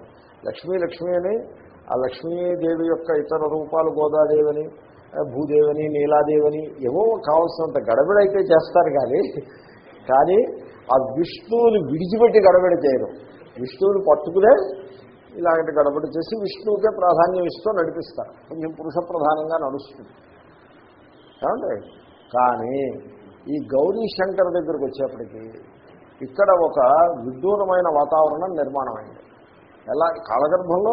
లక్ష్మీ లక్ష్మీ అని ఆ లక్ష్మీదేవి యొక్క ఇతర రూపాలు గోదాదేవని ఆ, భూదేవని నీలాదేవని ఏవో కావాల్సినంత గడబిడైతే చేస్తారు కానీ కానీ ఆ విష్ణువుని విడిచిపెట్టి గడబిడ చేయడం విష్ణువుని పట్టుకునే ఇలాంటి గడబడి చేసి విష్ణువుకే ప్రాధాన్యం ఇస్తూ నడిపిస్తారు. కొంచెం పురుష ప్రధానంగా నడుస్తుంది. ఏమండి? కానీ ఈ గౌరీ శంకర్ దగ్గరికి వచ్చేప్పటికి ఇక్కడ ఒక విడ్డూరమైన వాతావరణం నిర్మాణమైంది. ఎలా? కాలగర్భంలో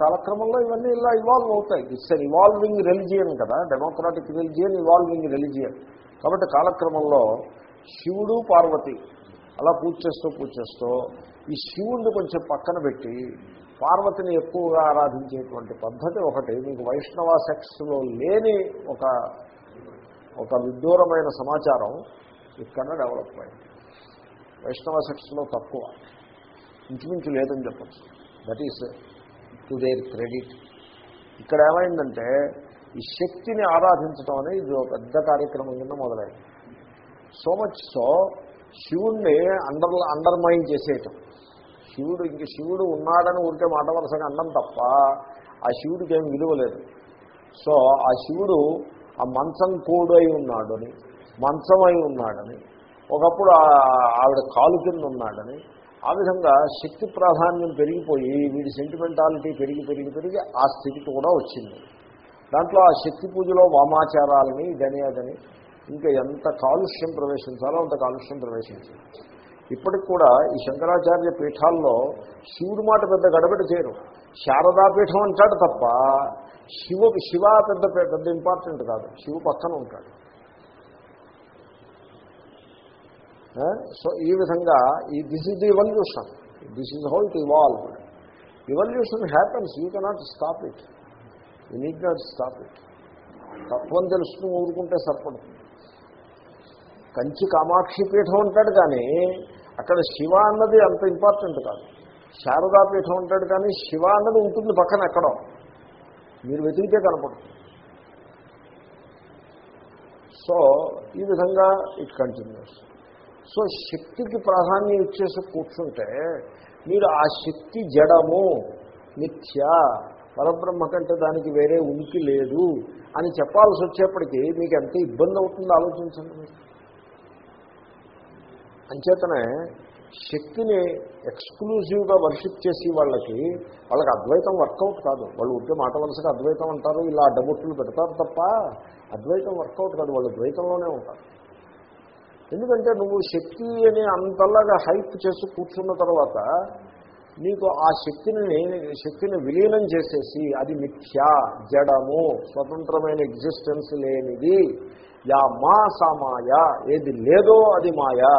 కాలక్రమంలో ఇవన్నీ ఇలా ఇవాల్వ్ అవుతాయి. ఇట్స్ అన్ ఇవాల్వింగ్ రిలిజియన్ కదా. డెమోక్రాటిక్ రిలిజియన్ ఇవాల్వింగ్ రిలిజియన్ కాబట్టి కాలక్రమంలో శివుడు పార్వతి అలా పూజ చేస్తూ పూజ చేస్తూ ఈ శివుడిని కొంచెం పక్కన పెట్టి పార్వతిని ఎక్కువగా ఆరాధించేటువంటి పద్ధతి ఒకటి. మీకు వైష్ణవ సెక్స్లో లేని ఒక ఒక విదూరమైన సమాచారం ఇక్కడ డెవలప్ అయింది. వైష్ణవ సెక్స్లో తక్కువ. ఇంచుమించు లేదని చెప్పచ్చు. That is to their credit ఇక్కడ ఏమైందంటే ఈ శక్తిని ఆరాధించడం అనేది ఇది ఒక పెద్ద కార్యక్రమం కింద మొదలైంది. సో మచ్ సో శివుణ్ణి అండర్ అండర్మైన్ చేసేయటం. శివుడు ఇంక శివుడు ఉన్నాడని ఊరికే మాట వరుసగా అన్నం తప్ప ఆ శివుడికి ఏం విలువ లేదు. సో ఆ శివుడు ఆ మంచం కోడు అయి ఉన్నాడని మంచం అయి ఉన్నాడని ఒకప్పుడు ఆ- ఆవిడ కాలు కింద ఉన్నాడని ఆ విధంగా శక్తి ప్రాధాన్యం పెరిగిపోయి వీడి సెంటిమెంటాలిటీ పెరిగి పెరిగి పెరిగి ఆ స్థితికి కూడా వచ్చింది. దాంట్లో ఆ శక్తి పూజలో వామాచారాలని ఇదని అదని ఇంకా ఎంత కాలుష్యం ప్రవేశించాలో అంత కాలుష్యం ప్రవేశించింది. ఇప్పటికి కూడా ఈ శంకరాచార్య పీఠాల్లో శివుడు మాట పెద్ద గడబిడ చేయరు. శారదా పీఠం అంటాడు తప్ప శివ శివ పెద్ద పెద్ద ఇంపార్టెంట్ కాదు. శివు పక్కన ఉంటాడు. సో ఈ విధంగా ఈ this is the evolution this is how it evolve evolution happens you cannot stop it you need not stop it తత్వం తెలుసుకుని ఊరుకుంటే సరిపడుతుంది కంచి కామాక్షి పీఠం అంటాడు కానీ అక్కడ శివ అన్నది అంత ఇంపార్టెంట్ కాదు. శారదాపీఠం ఉంటాడు కానీ శివ అన్నది ఉంటుంది పక్కన ఎక్కడో. మీరు వెతికితే కనపడుతుంది సో ఈ విధంగా ఇట్ కంటిన్యూస్ సో శక్తికి ప్రాధాన్యం ఇచ్చేసి కూర్చుంటే మీరు ఆ శక్తి జడము మిథ్య పరబ్రహ్మ కంటే దానికి వేరే ఉనికి లేదు అని చెప్పాల్సి వచ్చేప్పటికీ మీకు ఎంత ఇబ్బంది అవుతుందో ఆలోచించండి మీరు. అంచేతనే శక్తిని ఎక్స్క్లూజివ్గా వర్షిప్ చేసి వాళ్ళకి వాళ్ళకి అద్వైతం వర్కౌట్ కాదు. వాళ్ళు ఉంటే మాట వలసగా అద్వైతం అంటారు ఇలా అడ్డబొట్టులు పెడతారు తప్ప అద్వైతం వర్కౌట్ కాదు. వాళ్ళు ద్వైతంలోనే ఉంటారు. ఎందుకంటే నువ్వు శక్తి అని అంతలాగా హైప్ చేసి కూర్చున్న తర్వాత నీకు ఆ శక్తిని శక్తిని విలీనం చేసేసి అది మిథ్యా జడము స్వతంత్రమైన ఎగ్జిస్టెన్స్ లేనిది. యా మా సామాయ ఏది లేదో అది మాయా.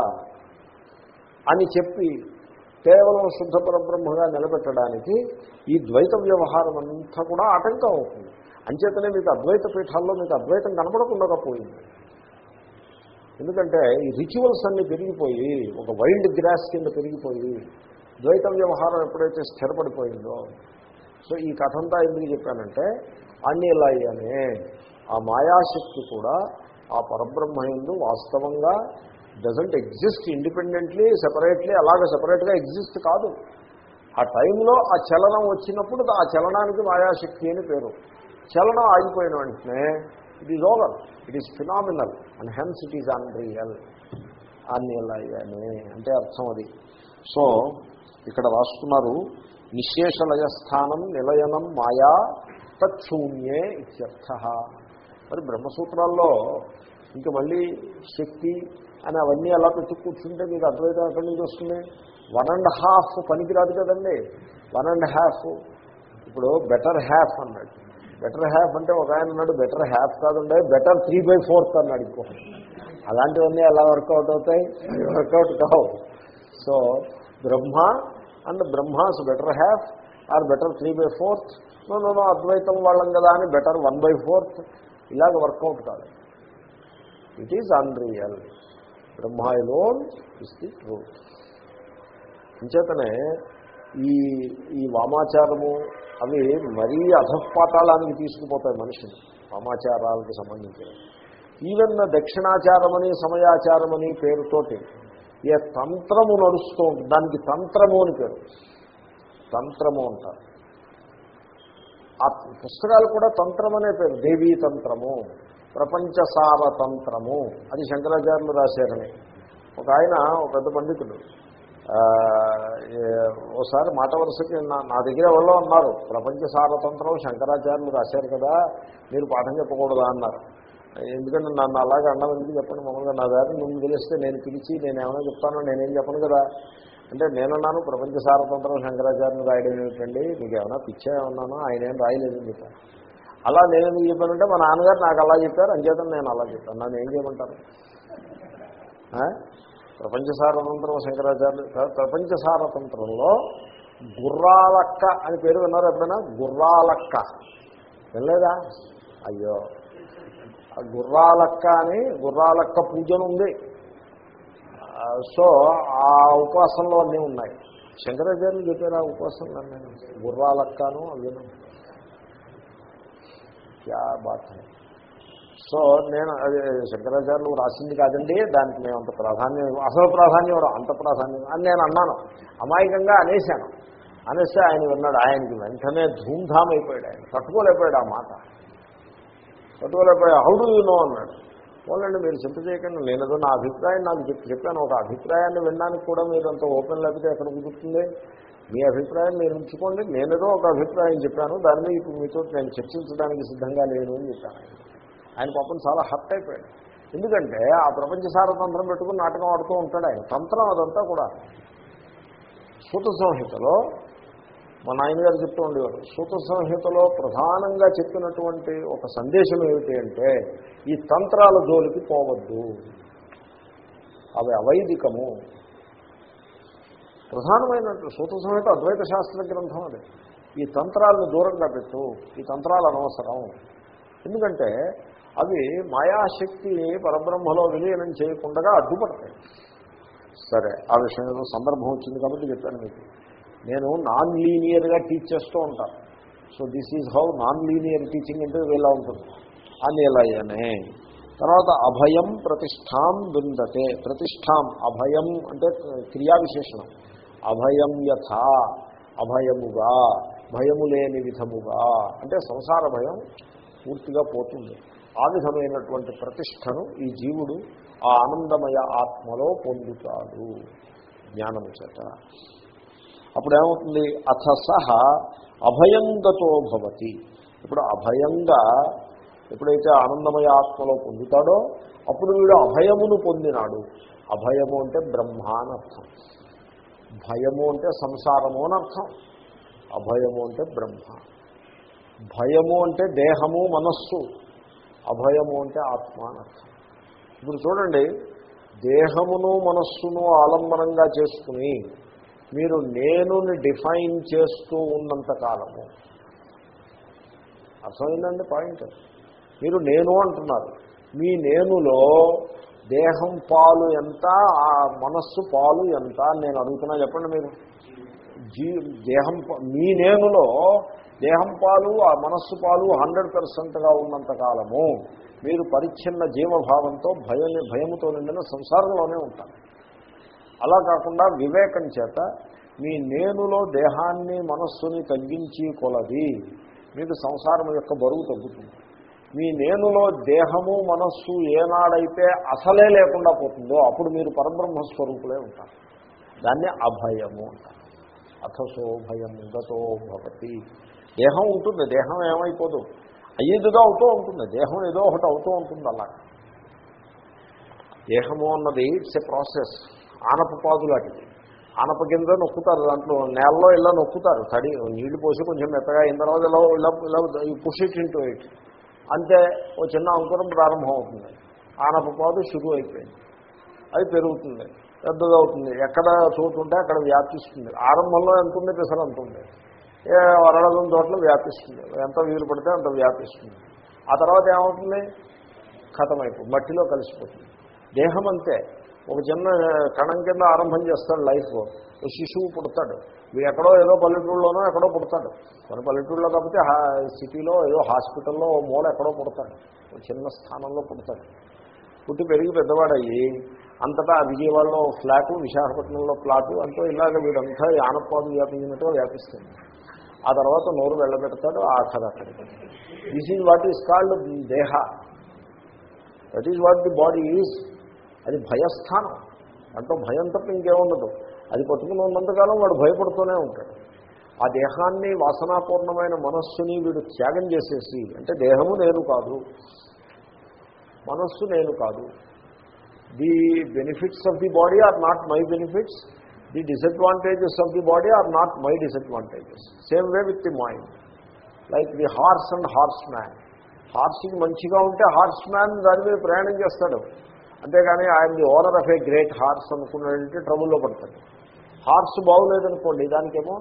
అని చెప్పి కేవలం శుద్ధ పరబ్రహ్మగా నిలబెట్టడానికి ఈ ద్వైత వ్యవహారం అంతా కూడా ఆటంకం అవుతుంది. అంచేతనే మీకు అద్వైత పీఠాల్లో మీకు అద్వైతం కనపడకుండా పోయింది ఎందుకంటే ఈ రిచువల్స్ అన్ని పెరిగిపోయి ఒక వైల్డ్ గ్రాస్ కింద పెరిగిపోయి ద్వైత వ్యవహారం ఎప్పుడైతే స్థిరపడిపోయిందో సో ఈ కథంతా ఎందుకు చెప్పానంటే అన్నిలయ్య అనే ఆ మాయాశక్తి కూడా ఆ పరబ్రహ్మ ఎందు వాస్తవంగా డజంట్ ఎగ్జిస్ట్ ఇండిపెండెంట్లీ సెపరేట్లీ అలాగ సెపరేట్గా ఎగ్జిస్ట్ కాదు. ఆ టైంలో ఆ చలనం వచ్చినప్పుడు ఆ చలనానికి మాయాశక్తి అని పేరు. చలనం ఆగిపోయిన వెంటనే it is over it is phenomenal and hence it is unreal అంటే అర్థం అది. సో ఇక్కడ రాస్తున్నారు నిశేషలయ స్థానం నిలయనం మాయా తత్శూన్యే ఇత్యర్థ. మరి బ్రహ్మసూత్రాల్లో ఇంకా మళ్ళీ శక్తి అని అవన్నీ అలా పెట్టి కూర్చుంటే మీకు అద్వైతం ఎక్కడి నుంచి వస్తుంది? వన్ అండ్ హాఫ్ పనికిరాదు కదండి. వన్ అండ్ హాఫ్ ఇప్పుడు బెటర్ హ్యాఫ్ అన్నాడు. బెటర్ హ్యాఫ్ అంటే ఒక ఆయన అన్నాడు బెటర్ హ్యాఫ్ కాదుండే బెటర్ త్రీ బై ఫోర్త్ అన్నాడు ఇంకో అలాంటివన్నీ ఎలా వర్కౌట్ అవుతాయి? వర్కౌట్ కావు. So Brahma and Brahma's better half are better three by fourth no no no అద్వైతం వాళ్ళం కదా అని బెటర్ వన్ బై ఫోర్త్ ఇలాగ వర్కౌట్ కాదు. It is unreal Brahma alone is the truth. అంచేతనే ఈ ఈ వామాచారము అవి మరీ అధపాతాళానికి తీసుకుపోతాయి మనిషిని వామాచారాలకు సంబంధించిన ఈవెన్ దక్షిణాచారమని సమయాచారమని పేరుతోటి ఏ తంత్రము నడుస్తూ ఉంటుంది దానికి తంత్రము అని పేరు. తంత్రము అంటారు. ఆ పుస్తకాలు కూడా తంత్రం అనే పేరు దేవీ తంత్రము. ప్రపంచ సారతంత్రము అది శంకరాచార్యులు రాశారని. ఒక ఆయన ఒక పెద్ద పండితుడు. ఒకసారి ఓసారి మాట వరుసకి నా నా దగ్గర ఎవరో అన్నారు ప్రపంచ సారతంత్రం శంకరాచార్యులు రాశారు కదా మీరు పాఠం చెప్పకూడదా అన్నారు. ఎందుకంటే నన్ను అలాగే అన్నం ఎందుకు చెప్పండి మామూలుగా నా దారి ముందు తెలిస్తే నేను పిలిచి నేను ఏమైనా చెప్తానో నేనేం చెప్పను కదా. అంటే నేనున్నాను ప్రపంచ సారతంత్రం శంకరాచార్యులు రాయడం ఏమిటండి? మీకు ఏమైనా పిచ్చా ఏమన్నానో? ఆయన ఏం రాయలేదని చెప్పాను అలా నేను ఎందుకు చెప్పానంటే మా నాన్నగారు నాకు అలా చెప్పారు అంచేతం నేను అలా చెప్పాను. నన్ను ఏం చేయమంటారు? ప్రపంచ సారతంత్రం శంకరాచార్య ప్రపంచ సారతంత్రంలో గుర్రాలక్క అని పేరు విన్నారు ఎప్పుడైనా? గుర్రాలక్క. వినలేదా? అయ్యో. గుర్రాలక్క అని గుర్రాలక్క పూజను ఉంది. సో ఆ ఉపాసనలో అన్నీ ఉన్నాయి. శంకరాచార్యులు చెప్పారు ఆ ఉపాసనలు అన్నీ. గుర్రాలక్కను అవిను క్యా బాత్ సో నేను అదే శంకరాచార్యులు రాసింది కాదండి దానికి మేము అంత ప్రాధాన్యం అసలు ప్రాధాన్యం అంత ప్రాధాన్యం. అని నేను అన్నాను. అమాయకంగా అనేశాను. అనేస్తే ఆయన విన్నాడు ఆయనకి వెంటనే ధూమ్ధామ్ అయిపోయాడు ఆయన. తట్టుకోలేకపోయాడు ఆ మాట. తట్టుకోలేకపోయా హౌ డూ యూ నో అన్నాడు. పోలండి మీరు చింత చేయకండి. నేనేదో నా అభిప్రాయం నాకు చెప్పి చెప్పాను. ఒక అభిప్రాయాన్ని వినడానికి కూడా మీరు అంత ఓపెన్ లేకపోతే ఎక్కడ కుదురుతుంది? మీ అభిప్రాయం మీరు ఉంచుకోండి. నేనేదో ఒక అభిప్రాయం చెప్పాను. దాని మీద ఇప్పుడు మీతో నేను చర్చించడానికి సిద్ధంగా లేను అని చెప్పాను. ఆయన. పాపం చాలా హర్ట్ అయిపోయాడు. ఎందుకంటే ఆ ప్రపంచ సారతంత్రం పెట్టుకుని నాటకం ఆడుతూ ఉంటాడు ఆయన. తంత్రం అదంతా కూడా. సూత సంహితలో మా నాయనగారు చెప్తూ ఉండేవారు సూత సంహితలో ప్రధానంగా చెప్పినటువంటి ఒక సందేశం ఏమిటి అంటే ఈ తంత్రాల జోలికి పోవద్దు. అవి అవైదికము. ప్రధానమైన సూత సంహిత అద్వైత శాస్త్ర గ్రంథం అది. ఈ తంత్రాలను దూరంగా పెట్టు ఈ తంత్రాలు అనవసరం. ఎందుకంటే అవి మాయాశక్తి పరబ్రహ్మలో విలీనం చేయకుండా అడ్డుపడతాయి. సరే ఆ విషయంలో సందర్భం వచ్చింది కాబట్టి చెప్పాను మీకు. నేను నాన్ లీనియర్గా టీచ్ చేస్తూ ఉంటాను so this is how non linear teaching అంటే ఇలా ఉంటుంది. అనిలయనే. తర్వాత అభయం ప్రతిష్టాం బృందతే ప్రతిష్టాం అభయం అంటే క్రియా విశేషణం అభయం యథా అభయముగా భయము లేని విధముగా. అంటే సంసార భయం పూర్తిగా పోతుంది. ఆ విధమైనటువంటి ప్రతిష్టను ఈ జీవుడు ఆ ఆనందమయ ఆత్మలో పొందుతాడు. జ్ఞానము చేత. అప్పుడు ఏమవుతుంది అథ సహ అభయంగతో భవతి. ఇప్పుడు అభయంగా ఎప్పుడైతే ఆనందమయ ఆత్మలో పొందుతాడో అప్పుడు వీడు అభయమును పొందినాడు. అభయము అంటే బ్రహ్మ అని అర్థం. భయము అంటే సంసారము అని అర్థం. అభయము అంటే బ్రహ్మ. భయము అంటే దేహము మనస్సు. అభయము అంటే ఆత్మ అని అర్థం. ఇప్పుడు చూడండి దేహమును మనస్సును ఆలంబనంగా చేసుకుని మీరు నేనుని డిఫైన్ చేస్తూ ఉన్నంత కాలము. అర్థమైందండి పాయింట్? మీరు నేను అంటున్నారు. మీ నేనులో దేహం పాలు ఎంత ఆ మనస్సు పాలు ఎంత నేను అడుగుతున్నా. చెప్పండి మీరు. జీ దేహం ప- మీ నేనులో దేహం పాలు ఆ మనస్సు పాలు హండ్రెడ్ పర్సెంట్గా ఉన్నంత కాలము. మీరు పరిచ్ఛిన్న జీవభావంతో భయ భయముతో నిండిన సంసారంలోనే ఉంటారు. అలా కాకుండా వివేకం చేత మీ నేనులో దేహాన్ని మనస్సుని తగ్గించి కొలది మీకు సంసారం యొక్క బరువు తగ్గుతుంది. మీ నేనులో దేహము మనస్సు ఏనాడైతే అసలే లేకుండా పోతుందో అప్పుడు మీరు పరబ్రహ్మస్వరూపులే ఉంటారు. దాన్ని అభయము అంటారు. అథసో భయం గతో భవతి. దేహం ఉంటుంది దేహం ఏమైపోదు. అయ్యేదిగా అవుతూ ఉంటుంది దేహం ఏదో ఒకటి అవుతూ ఉంటుంది అలా దేహము అన్నది ఇట్స్ ఎ ప్రాసెస్ ఆనప పాదు లాంటిది ఆనప కింద నొక్కుతారు దాంట్లో నేలలో ఇలా నొక్కుతారు తడి నీళ్ళు పోసి కొంచెం మెత్తగా అయిన తర్వాత ఇలా ఇలా ఇలా పుష్ ఇట్ ఇంటూ ఇట్ అంతే ఓ చిన్న అంకురం ప్రారంభం అవుతుంది. ఆనప పాదు షురు అయిపోయింది. అది పెరుగుతుంది పెద్దదవుతుంది ఎక్కడ చోటు ఉంటే అక్కడ వ్యాపిస్తుంది. ఆరంభంలో ఎంత ఉంది? పెసరు అంత ఉంది. ఏ వరడదం చోట్ల వ్యాపిస్తుంది. ఎంత వీలు పడితే అంత వ్యాపిస్తుంది. ఆ తర్వాత ఏమవుతుంది? ఖతమైపోతుంది మట్టిలో కలిసిపోతుంది. దేహం అంతే. ఒక చిన్న కణం కింద ఆరంభం చేస్తాడు లైఫ్. ఒక శిశువు పుడతాడు. వీడు ఎక్కడో ఏదో పల్లెటూరులోనో ఎక్కడో పుడతాడు. మన పల్లెటూరులో కాకపోతే సిటీలో ఏదో హాస్పిటల్లో మూల ఎక్కడో పుడతాడు. ఒక చిన్న స్థానంలో పుడతాడు. పుట్టి పెరిగి పెద్దవాడయ్యి అంతటా విజయవాడలో ఫ్లాటు విశాఖపట్నంలో ఫ్లాటు అంటూ ఇలాగ వీడంతా ఆనపాదు వ్యాపించినట్టుగా వ్యాపిస్తుంది. ఆ తర్వాత నోరు వెళ్ళబెడతాడు ఆఖరు అక్కడికి this is what is called దేహ. That is what the body is అది భయస్థానం. దాంట్లో భయం తప్ప ఇంకేముండదు. అది పట్టుకుని ఉన్నంతకాలం వాడు భయపడుతూనే ఉంటాడు. ఆ దేహాన్ని వాసనాపూర్ణమైన మనస్సుని వీడు త్యాగం చేసేసి అంటే దేహము నేను కాదు మనస్సు నేను కాదు the benefits of the body are not my benefits the disadvantages of the body are not my disadvantages. Same way with the mind. Like the horse and horseman. హార్స్కి మంచిగా ఉంటే హార్స్ మ్యాన్ దాని మీద ప్రయాణం చేస్తాడు. అంతేగాని ఆయన the owner of a great horse అనుకున్నాడంటే ట్రబుల్లో పడతాడు. హార్స్ బాగులేదనుకోండి దానికేమో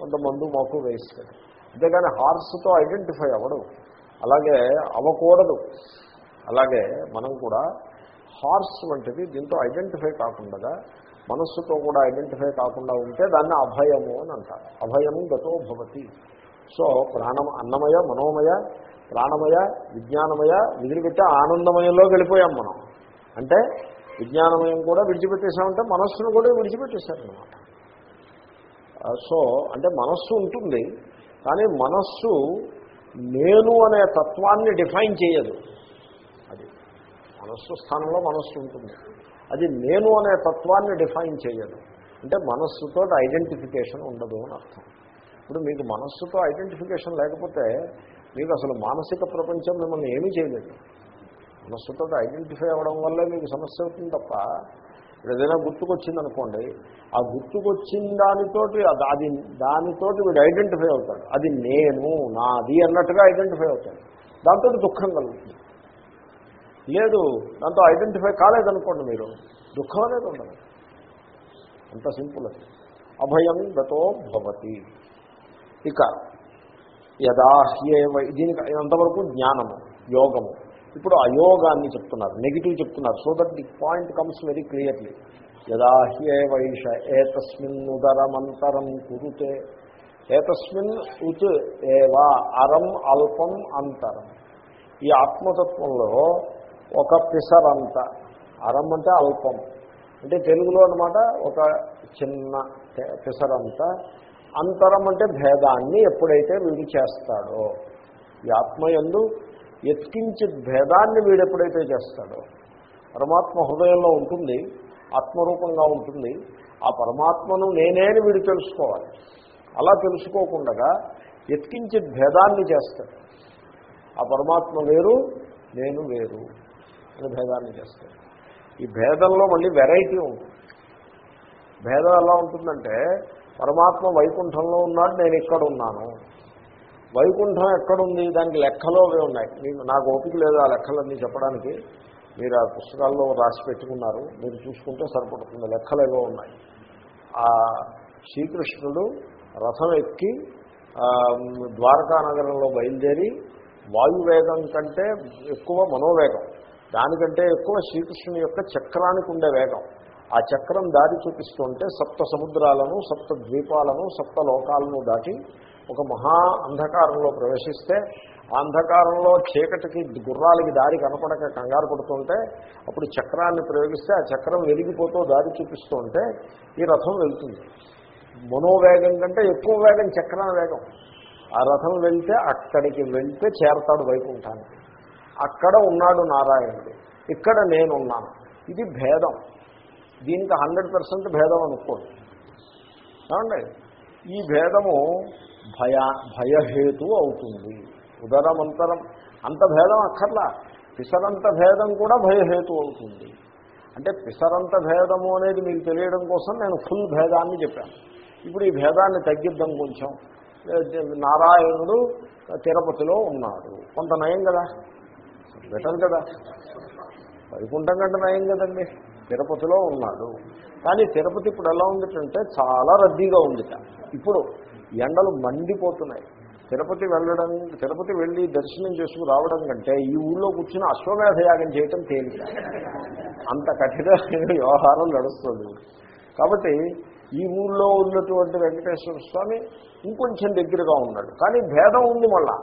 కొంత మందు మాకు వేయిస్తాడు అంతేగాని హార్స్తో ఐడెంటిఫై అవ్వడం. అలాగే అవ్వకూడదు. అలాగే మనం కూడా హార్స్ వంటిది దీంతో ఐడెంటిఫై కాకుండా మనస్సుతో కూడా ఐడెంటిఫై కాకుండా ఉంటే దాన్ని అభయము అని అంటారు. అభయము గతో భవతి. సో ప్రాణం అన్నమయ మనోమయ ప్రాణమయ విజ్ఞానమయ విదిలిపెట్టి ఆనందమయంలోకి వెళ్ళిపోయాం మనం. అంటే విజ్ఞానమయం కూడా విడిచిపెట్టేశామంటే మనస్సును కూడా విడిచిపెట్టేశారనమాట సో అంటే మనస్సు ఉంటుంది కానీ మనస్సు నేను అనే తత్వాన్ని డిఫైన్ చేయదు. అది మనస్సు స్థానంలో మనస్సు ఉంటుంది. అది నేను అనే తత్వాన్ని డిఫైన్ చేయదు. అంటే మనస్సుతో ఐడెంటిఫికేషన్ ఉండదు అని అర్థం. ఇప్పుడు మీకు మనస్సుతో ఐడెంటిఫికేషన్ లేకపోతే మీకు అసలు మానసిక ప్రపంచం మిమ్మల్ని ఏమీ చేయలేదు. మనస్సుతో ఐడెంటిఫై అవ్వడం వల్లే మీకు సమస్య అవుతుంది తప్ప ఏదైనా గుర్తుకొచ్చింది అనుకోండి ఆ గుర్తుకొచ్చిన దానితోటి అది- అది దానితోటి వీడు ఐడెంటిఫై అవుతాడు. అది నేను నాది అన్నట్టుగా ఐడెంటిఫై అవుతాడు. దాంతో దుఃఖం కలుగుతుంది. లేదు దాంతో ఐడెంటిఫై కాలేదనుకోండి మీరు దుఃఖం అనేది ఉండదు. అంత సింపుల్ అది. అభయం గతో భవతి. ఇక యదాహ్యేవ దీనికి అంతవరకు జ్ఞానము యోగము. ఇప్పుడు అయోగాన్ని చెప్తున్నారు నెగిటివ్ చెప్తున్నారు so that the point comes very clearly యదాహ్యేవైష ఏతస్మిన్ ఉదరమంతరం కురుతే ఏతస్మిన్ ఉత్ ఏవా అరం అల్పం అంతరం. ఈ ఆత్మతత్వంలో ఒక పిసరంత అరం అంటే అల్పం. అంటే తెలుగులో అనమాట ఒక చిన్న పిసరంత అంతరం అంటే భేదాన్ని ఎప్పుడైతే వీడు చేస్తాడో ఈ ఆత్మయందు ఎత్కించిత్ భేదాన్ని వీడు ఎప్పుడైతే చేస్తాడో పరమాత్మ హృదయంలో ఉంటుంది ఆత్మరూపంగా ఉంటుంది ఆ పరమాత్మను నేనే అని వీడు తెలుసుకోవాలి. అలా తెలుసుకోకుండా ఎత్కించిత్ భేదాన్ని చేస్తాడు. ఆ పరమాత్మ వేరు నేను వేరు అని భేదాన్ని చేస్తాడు. ఈ భేదంలో మళ్ళీ వెరైటీ ఉంటుంది. భేదం ఎలా ఉంటుందంటే పరమాత్మ వైకుంఠంలో ఉన్నాడు నేను ఇక్కడ ఉన్నాను. వైకుంఠం ఎక్కడుంది? దానికి లెక్కలో అవి ఉన్నాయి. మీకు నాకు ఓపిక లేదు ఆ లెక్కలన్నీ చెప్పడానికి. మీరు ఆ పుస్తకాల్లో రాసి పెట్టుకున్నారు. మీరు చూసుకుంటే సరిపడుతుంది. లెక్కలు ఏవో ఉన్నాయి. ఆ శ్రీకృష్ణుడు రథం ఎక్కి ద్వారకా నగరంలో బయలుదేరి వాయువేగం కంటే ఎక్కువ మనోవేగం. దానికంటే ఎక్కువ శ్రీకృష్ణుని యొక్క చక్రానికి ఉండే వేగం. ఆ చక్రం దారి చూపిస్తుంటే సప్త సముద్రాలను సప్త ద్వీపాలను సప్త లోకాలను దాటి ఒక మహా అంధకారంలో ప్రవేశిస్తే ఆ అంధకారంలో చీకటికి గుర్రాలకి దారి కనపడక కంగారు పడుతుంటే అప్పుడు చక్రాన్ని ప్రయోగిస్తే ఆ చక్రం వెలిగిపోతూ దారి చూపిస్తుంటే ఈ రథం వెళ్తుంది. మనోవేగం కంటే ఎక్కువ వేగం చక్రం వేగం. ఆ రథం వెళ్తే అక్కడికి వెళ్తే చేరతాడు వైకుంఠానికి. అక్కడ ఉన్నాడు నారాయణుడు. ఇక్కడ నేనున్నాను. ఇది భేదం. దీనికి హండ్రెడ్ పర్సెంట్ భేదం అనుకోండి. ఏమండి? ఈ భేదము భయ భయహేతు అవుతుంది. ఉదరమంతరం అంత భేదం అక్కర్లా. పిసరంత భేదం కూడా భయహేతు అవుతుంది. అంటే పిసరంత భేదము అనేది మీకు తెలియడం కోసం నేను ఫుల్ భేదాన్ని చెప్పాను. ఇప్పుడు ఈ భేదాన్ని తగ్గిద్దాం కొంచెం. నారాయణుడు తిరుపతిలో ఉన్నాడు. కొంత నయం కదా? బెటర్ కదా? వైకుంఠం కంటే నయం కదండి. తిరుపతిలో ఉన్నాడు. కానీ తిరుపతి ఇప్పుడు ఎలా ఉందిటంటే చాలా రద్దీగా ఉందిట. ఇప్పుడు ఎండలు మండిపోతున్నాయి. తిరుపతి వెళ్ళడం తిరుపతి వెళ్ళి దర్శనం చేసుకు రావడం కంటే ఈ ఊళ్ళో కూర్చుని అశ్వమేధ యాగం చేయటం తేలిక. అంత కఠినమైన వ్యవహారం నడుస్తుంది. కాబట్టి ఈ ఊళ్ళో ఉన్నటువంటి వెంకటేశ్వర స్వామి ఇంకొంచెం దగ్గరగా ఉన్నాడు. కానీ భేదం ఉంది మళ్ళా.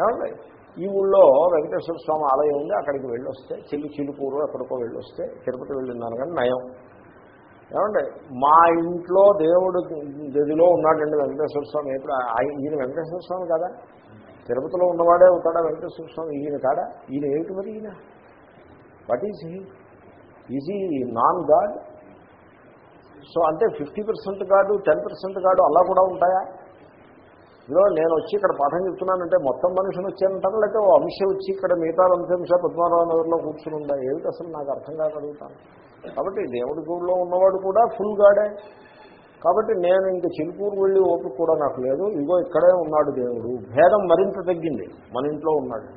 ఏమండి? ఈ ఊళ్ళో వెంకటేశ్వర స్వామి ఆలయం ఉంది అక్కడికి వెళ్ళొస్తే చెల్లి చిలుకూరు ఎక్కడికో వెళ్ళొస్తే తిరుపతి వెళ్ళిందాను కానీ నయం. ఏమంటే మా ఇంట్లో దేవుడు గదిలో ఉన్నాడండి వెంకటేశ్వర స్వామి. ఎప్పుడు ఈయన వెంకటేశ్వర స్వామి కదా? తిరుపతిలో ఉన్నవాడే అవుతాడా వెంకటేశ్వర స్వామి? ఈయన కాడా? ఈయన ఏమిటి మరి ఈయన? వాట్ ఈజ్ హీ ఈజ్ ఈ నాన్ గాడ్ సో అంటే ఫిఫ్టీ పర్సెంట్ కాదు టెన్ పర్సెంట్ కాదు అలా కూడా ఉంటాయా? ఇదిగో నేను వచ్చి ఇక్కడ పాఠం చెప్తున్నానంటే మొత్తం మనుషులు వచ్చానంటారు లేకపోతే ఓ అంశ వచ్చి ఇక్కడ మిగతా అంశంశ పద్మారావు నగర్లో కూర్చుని ఉందా? ఏమిటి అసలు నాకు అర్థం కాగలుగుతాను? కాబట్టి దేవుడి గుడిలో ఉన్నవాడు కూడా ఫుల్ గాడే. కాబట్టి నేను ఇంక చిలుకూరు వెళ్ళి ఓపిక కూడా నాకు లేదు. ఇగో ఇక్కడే ఉన్నాడు దేవుడు. భేదం మరింత తగ్గింది. మన ఇంట్లో ఉన్నాడు.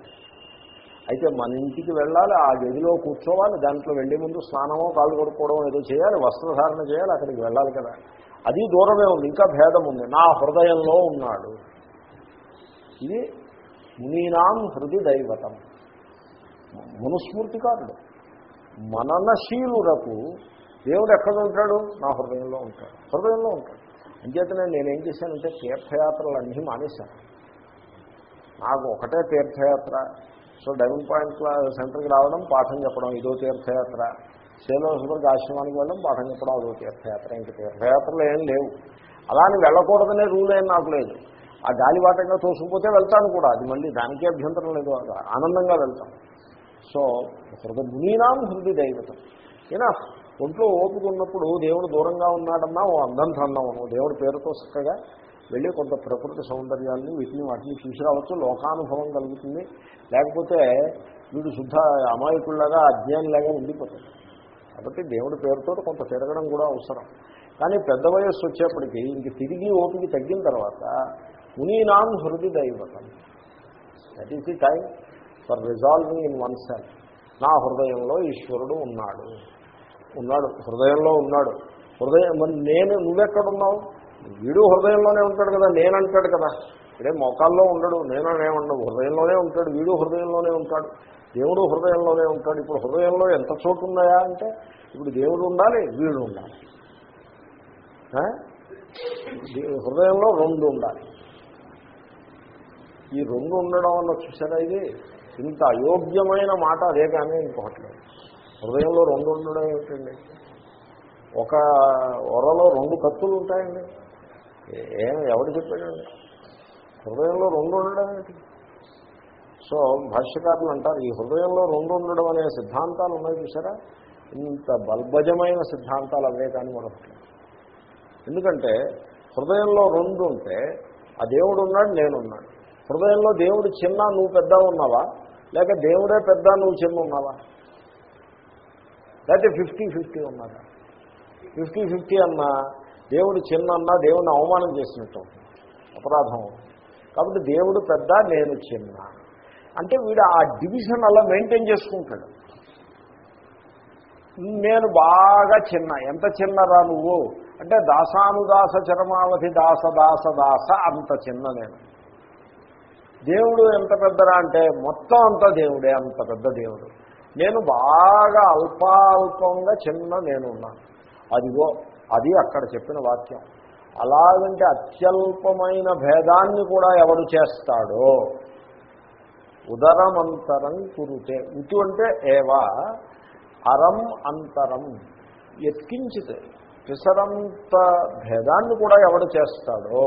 అయితే మన ఇంటికి వెళ్ళాలి. ఆ గదిలో కూర్చోవాలి. దాంట్లో వెళ్ళే ముందు స్నానమో కాళ్ళు కొడుకోవడం ఏదో చేయాలి. వస్త్రధారణ చేయాలి. అక్కడికి వెళ్ళాలి కదా. అది దూరమే ఉంది ఇంకా భేదం ఉంది. నా హృదయంలో ఉన్నాడు. ఇది మునీనాం హృది దైవతం. మనుస్మృతికారుడు మననశీలులకు దేవుడు ఎక్కడ ఉంటాడు? నా హృదయంలో ఉంటాడు. హృదయంలో ఉంటాడు. అంచేతనే నేనేం చేశానంటే తీర్థయాత్రలు అన్నీ మానేశాను. నాకు ఒకటే తీర్థయాత్ర. సో డైమండ్ పాయింట్ సెంటర్కి రావడం పాఠం చెప్పడం ఇదో తీర్థయాత్ర. శైలవసరికి ఆశ్రమానికి వెళ్ళడం పాఠం చెప్పడం అదో తీర్థయాత్ర ఇంక తీర్థయాత్రలు ఏం లేవు. అలానే వెళ్ళకూడదనే రూల్ ఏం నాకు లేదు. ఆ గాలివాటంగా తోసుకుపోతే వెళ్తాను కూడా. అది మళ్ళీ దానికే అభ్యంతరం లేదు. ఆనందంగా వెళ్తాం. సో హృదయ మునీనాం హృదయ దైవతం. ఏనా? ఒంట్లో ఓపిక ఉన్నప్పుడు దేవుడు దూరంగా ఉన్నాడన్నా ఓ అందంత అన్నాము దేవుడి పేరుతో చక్కగా వెళ్ళి కొంత ప్రకృతి సౌందర్యాన్ని వీటిని వాటిని చూసి రావచ్చు లోకానుభవం కలుగుతుంది. లేకపోతే వీడు శుద్ధ అమాయకుల్లాగా అజ్ఞానిలాగా ఉండిపోతాడు. కాబట్టి దేవుడి పేరుతో కొంత తిరగడం కూడా అవసరం. కానీ పెద్ద వయస్సు వచ్చేప్పటికీ ఇంక తిరిగి ఓపిక తగ్గిన తర్వాత మునీనాం హృది దైవతం. That is the time for resolving in oneself నా హృదయంలో ఈశ్వరుడు ఉన్నాడు. ఉన్నాడు. హృదయంలో ఉన్నాడు. హృదయం మరి నేను నువ్వెక్కడున్నావు? వీడు హృదయంలోనే ఉంటాడు కదా నేను అంటాడు కదా. ఇదే మోకాల్లో ఉండడు నేను ఏమన్నాడు హృదయంలోనే ఉంటాడు వీడు హృదయంలోనే ఉంటాడు. దేవుడు హృదయంలోనే ఉంటాడు. ఇప్పుడు హృదయంలో ఎంత చోటు ఉన్నాయా అంటే ఇప్పుడు దేవుడు ఉండాలి వీడు ఉండాలి. హృదయంలో రెండు ఉండాలి. ఈ రెండు ఉండడం వల్ల చూసారా ఇది? ఇంత అయోగ్యమైన మాట అదే కానీ ఇంకొకటి హృదయంలో రెండు ఉండడం ఏమిటండి? ఒక ఒరలో రెండు కత్తులు ఉంటాయండి. ఏం ఎవరు చెప్పాడండి? హృదయంలో రెండు ఉండడం ఏంటి సో భాష్యకారులు అంటారు ఈ హృదయంలో రెండు ఉండడం అనే సిద్ధాంతాలు ఉన్నాయి చూసారా ఇంత బల్బజమైన సిద్ధాంతాలు అవే కానీ మరొకటి ఎందుకంటే హృదయంలో రెండు ఉంటే ఆ దేవుడు ఉన్నాడు నేనున్నాడు హృదయంలో దేవుడు చిన్న నువ్వు పెద్ద ఉన్నావా? లేక దేవుడే పెద్ద నువ్వు చిన్న ఉన్నావా? లేకపోతే ఫిఫ్టీ ఫిఫ్టీ ఉన్నారా? ఫిఫ్టీ ఫిఫ్టీ అన్నా దేవుడు చిన్న అన్నా దేవుడిని అవమానం చేసినట్టు అపరాధం కాబట్టి దేవుడు పెద్ద నేను చిన్న. అంటే వీడు ఆ డివిజన్ అలా మెయింటైన్ చేసుకుంటాడు. నేను బాగా చిన్న ఎంత చిన్నరా నువ్వు? అంటే దాసానుదాస చరమావధి దాస దాస దాస అంత చిన్న నేను. దేవుడు ఎంత పెద్దరా అంటే మొత్తం అంతా దేవుడే అంత పెద్ద దేవుడు. నేను బాగా అల్పాల్పంగా చిన్న నేను ఉన్నాను. అదిగో అది అక్కడ చెప్పిన వాక్యం. అలాగంటే అత్యల్పమైన భేదాన్ని కూడా ఎవడు చేస్తాడో? ఉదరమంతరం కురుతే. ఇటు అంటే ఏవా? అరం అంతరం. ఎత్కించితే పిసరంత భేదాన్ని కూడా ఎవడు చేస్తాడో?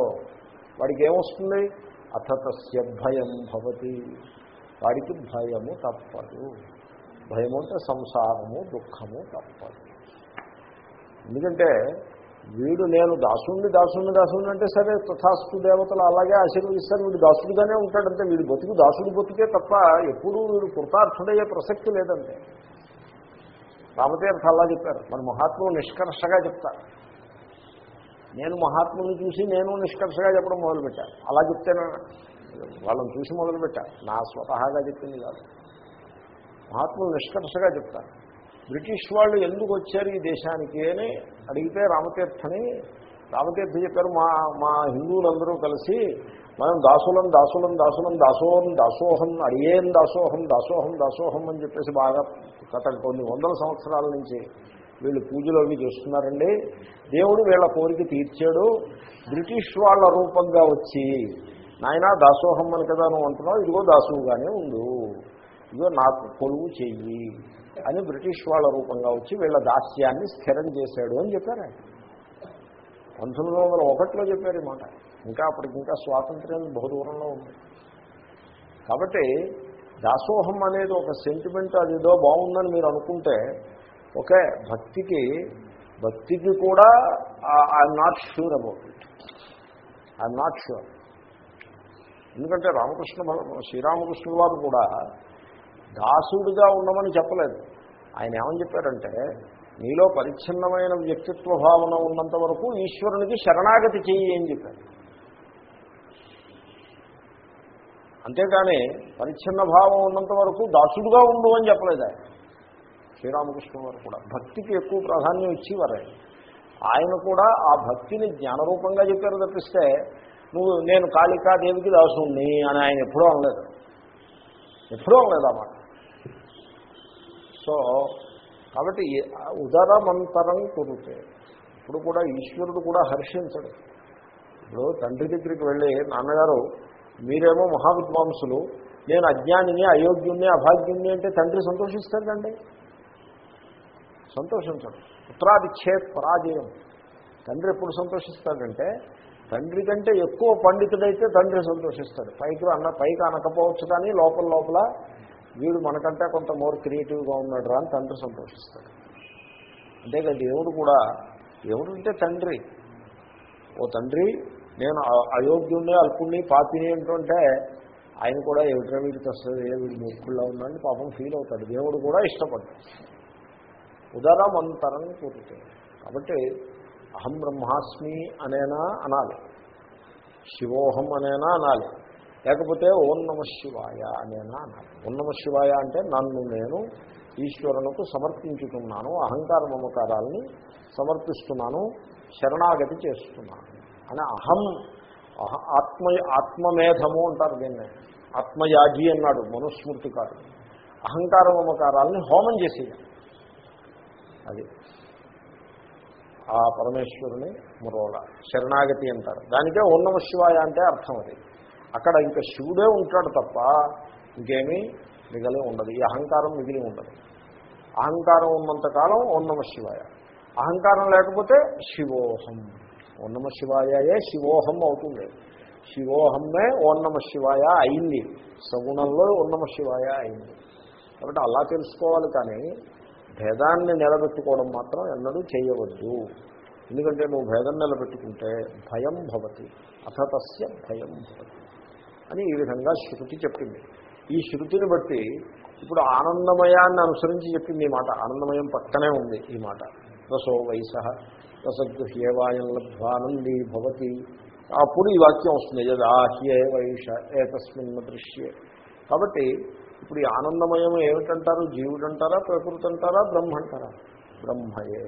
వాడికి ఏమొస్తుంది అథతస్య భయం భవతి. వాడికి భయము తప్పదు. భయము అంటే సంసారము దుఃఖము తప్పదు. ఎందుకంటే వీడు నేను దాసుని దాసుని దాసుని అంటే సరే తథాస్తు దేవతలు అలాగే ఆశీర్వదిస్తారు. వీడు దాసుడిగానే ఉంటాడంటే వీడు బతుకు దాసుడు బతుకే తప్ప ఎప్పుడూ వీడు కృతార్థుడయ్యే ప్రసక్తి లేదంటే రామతీర్థ అలా చెప్పారు. మన మహాత్ములు నిష్కర్షగా చెప్తారు. నేను మహాత్ముని చూసి నేను నిష్కర్షగా చెప్పడం మొదలుపెట్టాను. అలా చెప్తేనే వాళ్ళని చూసి మొదలుపెట్టాను. నా స్వతహాగా చెప్పింది కాదు. మహాత్ములు నిష్కర్షగా చెప్తారు. బ్రిటిష్ వాళ్ళు ఎందుకు వచ్చారు ఈ దేశానికి అని అడిగితే రామతీర్థని రామతీర్థ చెప్పారు మా మా హిందువులందరూ కలిసి మనం దాసులం దాసులం దాసులం దాసోహం దాసోహం అడియేం దాసోహం దాసోహం దాసోహం అని చెప్పేసి బాగా గత కొన్ని వందల సంవత్సరాల నుంచి వీళ్ళు పూజలు అవి చేస్తున్నారండి. దేవుడు వీళ్ళ కోరిక తీర్చాడు. బ్రిటిష్ వాళ్ళ రూపంగా వచ్చి నాయన దాసోహం అని కదా నువ్వు అంటున్నావు ఇదిగో దాసువుగానే ఉండు. ఇదిగో నాకు కొలువు చెయ్యి. అని బ్రిటిష్ వాళ్ళ రూపంగా వచ్చి వీళ్ళ దాస్యాన్ని స్థిరం చేశాడు అని చెప్పారు ఆయన. పంతొమ్మిది వందల ఒకటిలో చెప్పారు ఈ మాట. ఇంకా అప్పటికి ఇంకా స్వాతంత్ర్యం బహుదూరంలో ఉంది. కాబట్టి దాసోహం అనేది ఒక సెంటిమెంట్ అదేదో బాగుందని మీరు అనుకుంటే ఓకే భక్తికి భక్తికి కూడా I'm not sure about it I'm not sure ఎందుకంటే రామకృష్ణ శ్రీరామకృష్ణుల వారు కూడా దాసుడిగా ఉండమని చెప్పలేదు. ఆయన ఏమని చెప్పారంటే నీలో పరిచ్ఛిన్నమైన వ్యక్తిత్వ భావన ఉన్నంత వరకు ఈశ్వరునికి శరణాగతి చెయ్యి అని చెప్పారు. అంతేకాని పరిచ్ఛిన్న భావం ఉన్నంత వరకు దాసుడుగా ఉండు అని చెప్పలేదు ఆయన. శ్రీరామకృష్ణ వారు కూడా భక్తికి ఎక్కువ ప్రాధాన్యం ఇచ్చేవారు. ఆయన ఆయన కూడా ఆ భక్తిని జ్ఞానరూపంగా చెప్పారు తప్పిస్తే నువ్వు నేను కాళికాదేవికి దాసుని అని ఆయన ఎప్పుడూ అనలేదు. ఎప్పుడూ లేదన్నమాట సో కాబట్టి ఉదరమంతరం కురితే ఇప్పుడు కూడా ఈశ్వరుడు కూడా హర్షించడు. ఇప్పుడు తండ్రి దగ్గరికి వెళ్ళి నాన్నగారు మీరేమో మహావిద్వాంసులు. నేను అజ్ఞానిని అయోగ్యుణ్ణి అభాగ్యుణ్ణి అంటే తండ్రి సంతోషిస్తాడండి సంతోషించడు. పుత్రాదిచ్ఛేద్ పరాజయం. తండ్రి ఎప్పుడు సంతోషిస్తాడంటే తండ్రి కంటే ఎక్కువ పండితుడైతే తండ్రి సంతోషిస్తాడు. పైకి అన్న పైకి అనకపోవచ్చు కానీ లోపల లోపల వీడు మనకంటే కొంత మోర్ క్రియేటివ్గా ఉన్నాడు రా అని తండ్రి సంతోషిస్తాడు. అంతేగా దేవుడు కూడా దేవుడు అంటే తండ్రి? ఓ తండ్రి నేను అయోగ్యుణ్ణి అల్పుణ్ణి పాపిని ఏంటంటే ఆయన కూడా ఏమిట్రా వీడికి వస్తుంది ఏ వీడి మూర్ఖుల్లో ఉన్నాడని పాపం ఫీల్ అవుతాడు. దేవుడు కూడా ఇష్టపడ్డాడు ఉదరమంతరం కూర్చుంది కాబట్టి అహం బ్రహ్మాస్మి అనేనా అనాలి. శివోహం అనేనా అనాలి. లేకపోతే ఓం నమ శివాయ అనేనా అనాలి. ఓం నమ శివాయ అంటే నన్ను నేను ఈశ్వరునకు సమర్పించుతున్నాను అహంకార మమకారాలని సమర్పిస్తున్నాను శరణాగతి చేస్తున్నాను. అని అహం అహ- ఆత్మ ఆత్మమేధము అంటారు దీన్ని. ఆత్మయాజీ అన్నాడు మనుస్మృతికారు అహంకార మమకారాలని హోమం చేసేయాలి అది. ఆ పరమేశ్వరుని మురోళ శరణాగతి అంటారు. దానికే ఉన్నమ శివాయ అంటే అర్థం అది. అక్కడ ఇంకా శివుడే ఉంటాడు తప్ప ఇంకేమీ మిగిలి ఉండదు. ఈ అహంకారం మిగిలి ఉండదు. అహంకారం ఉన్నంతకాలం ఉన్నమ శివాయ. అహంకారం లేకపోతే శివోహం. ఉన్నమ శివాయే శివాయయే శివోహం అవుతుంది. శివోహమ్మే ఓన్నమ శివాయ అయింది. సగుణంలో ఉన్నమ శివాయ అయింది. కాబట్టి అలా తెలుసుకోవాలి కానీ భేదాన్ని నిలబెట్టుకోవడం మాత్రం ఎన్నడూ చేయవద్దు. ఎందుకంటే నువ్వు భేదం నిలబెట్టుకుంటే భయం భవతి. అథతస్య భయం భవతి. అని ఈ విధంగా శృతి చెప్పింది. ఈ శృతిని బట్టి ఇప్పుడు ఆనందమయాన్ని అనుసరించి చెప్పింది ఈ మాట. ఆనందమయం పక్కనే ఉంది ఈ మాట. రసో వయస రసగృహ్యేవాయం లబ్ధ్వానందీ భవతి. అప్పుడు ఈ వాక్యం వస్తుంది. యదాహ్యే వైష ఏకస్మిన్ దృశ్యే. కాబట్టి ఇప్పుడు ఈ ఆనందమయం ఏమిటంటారు? జీవుడు అంటారా ప్రకృతి అంటారా బ్రహ్మ అంటారా బ్రహ్మయే.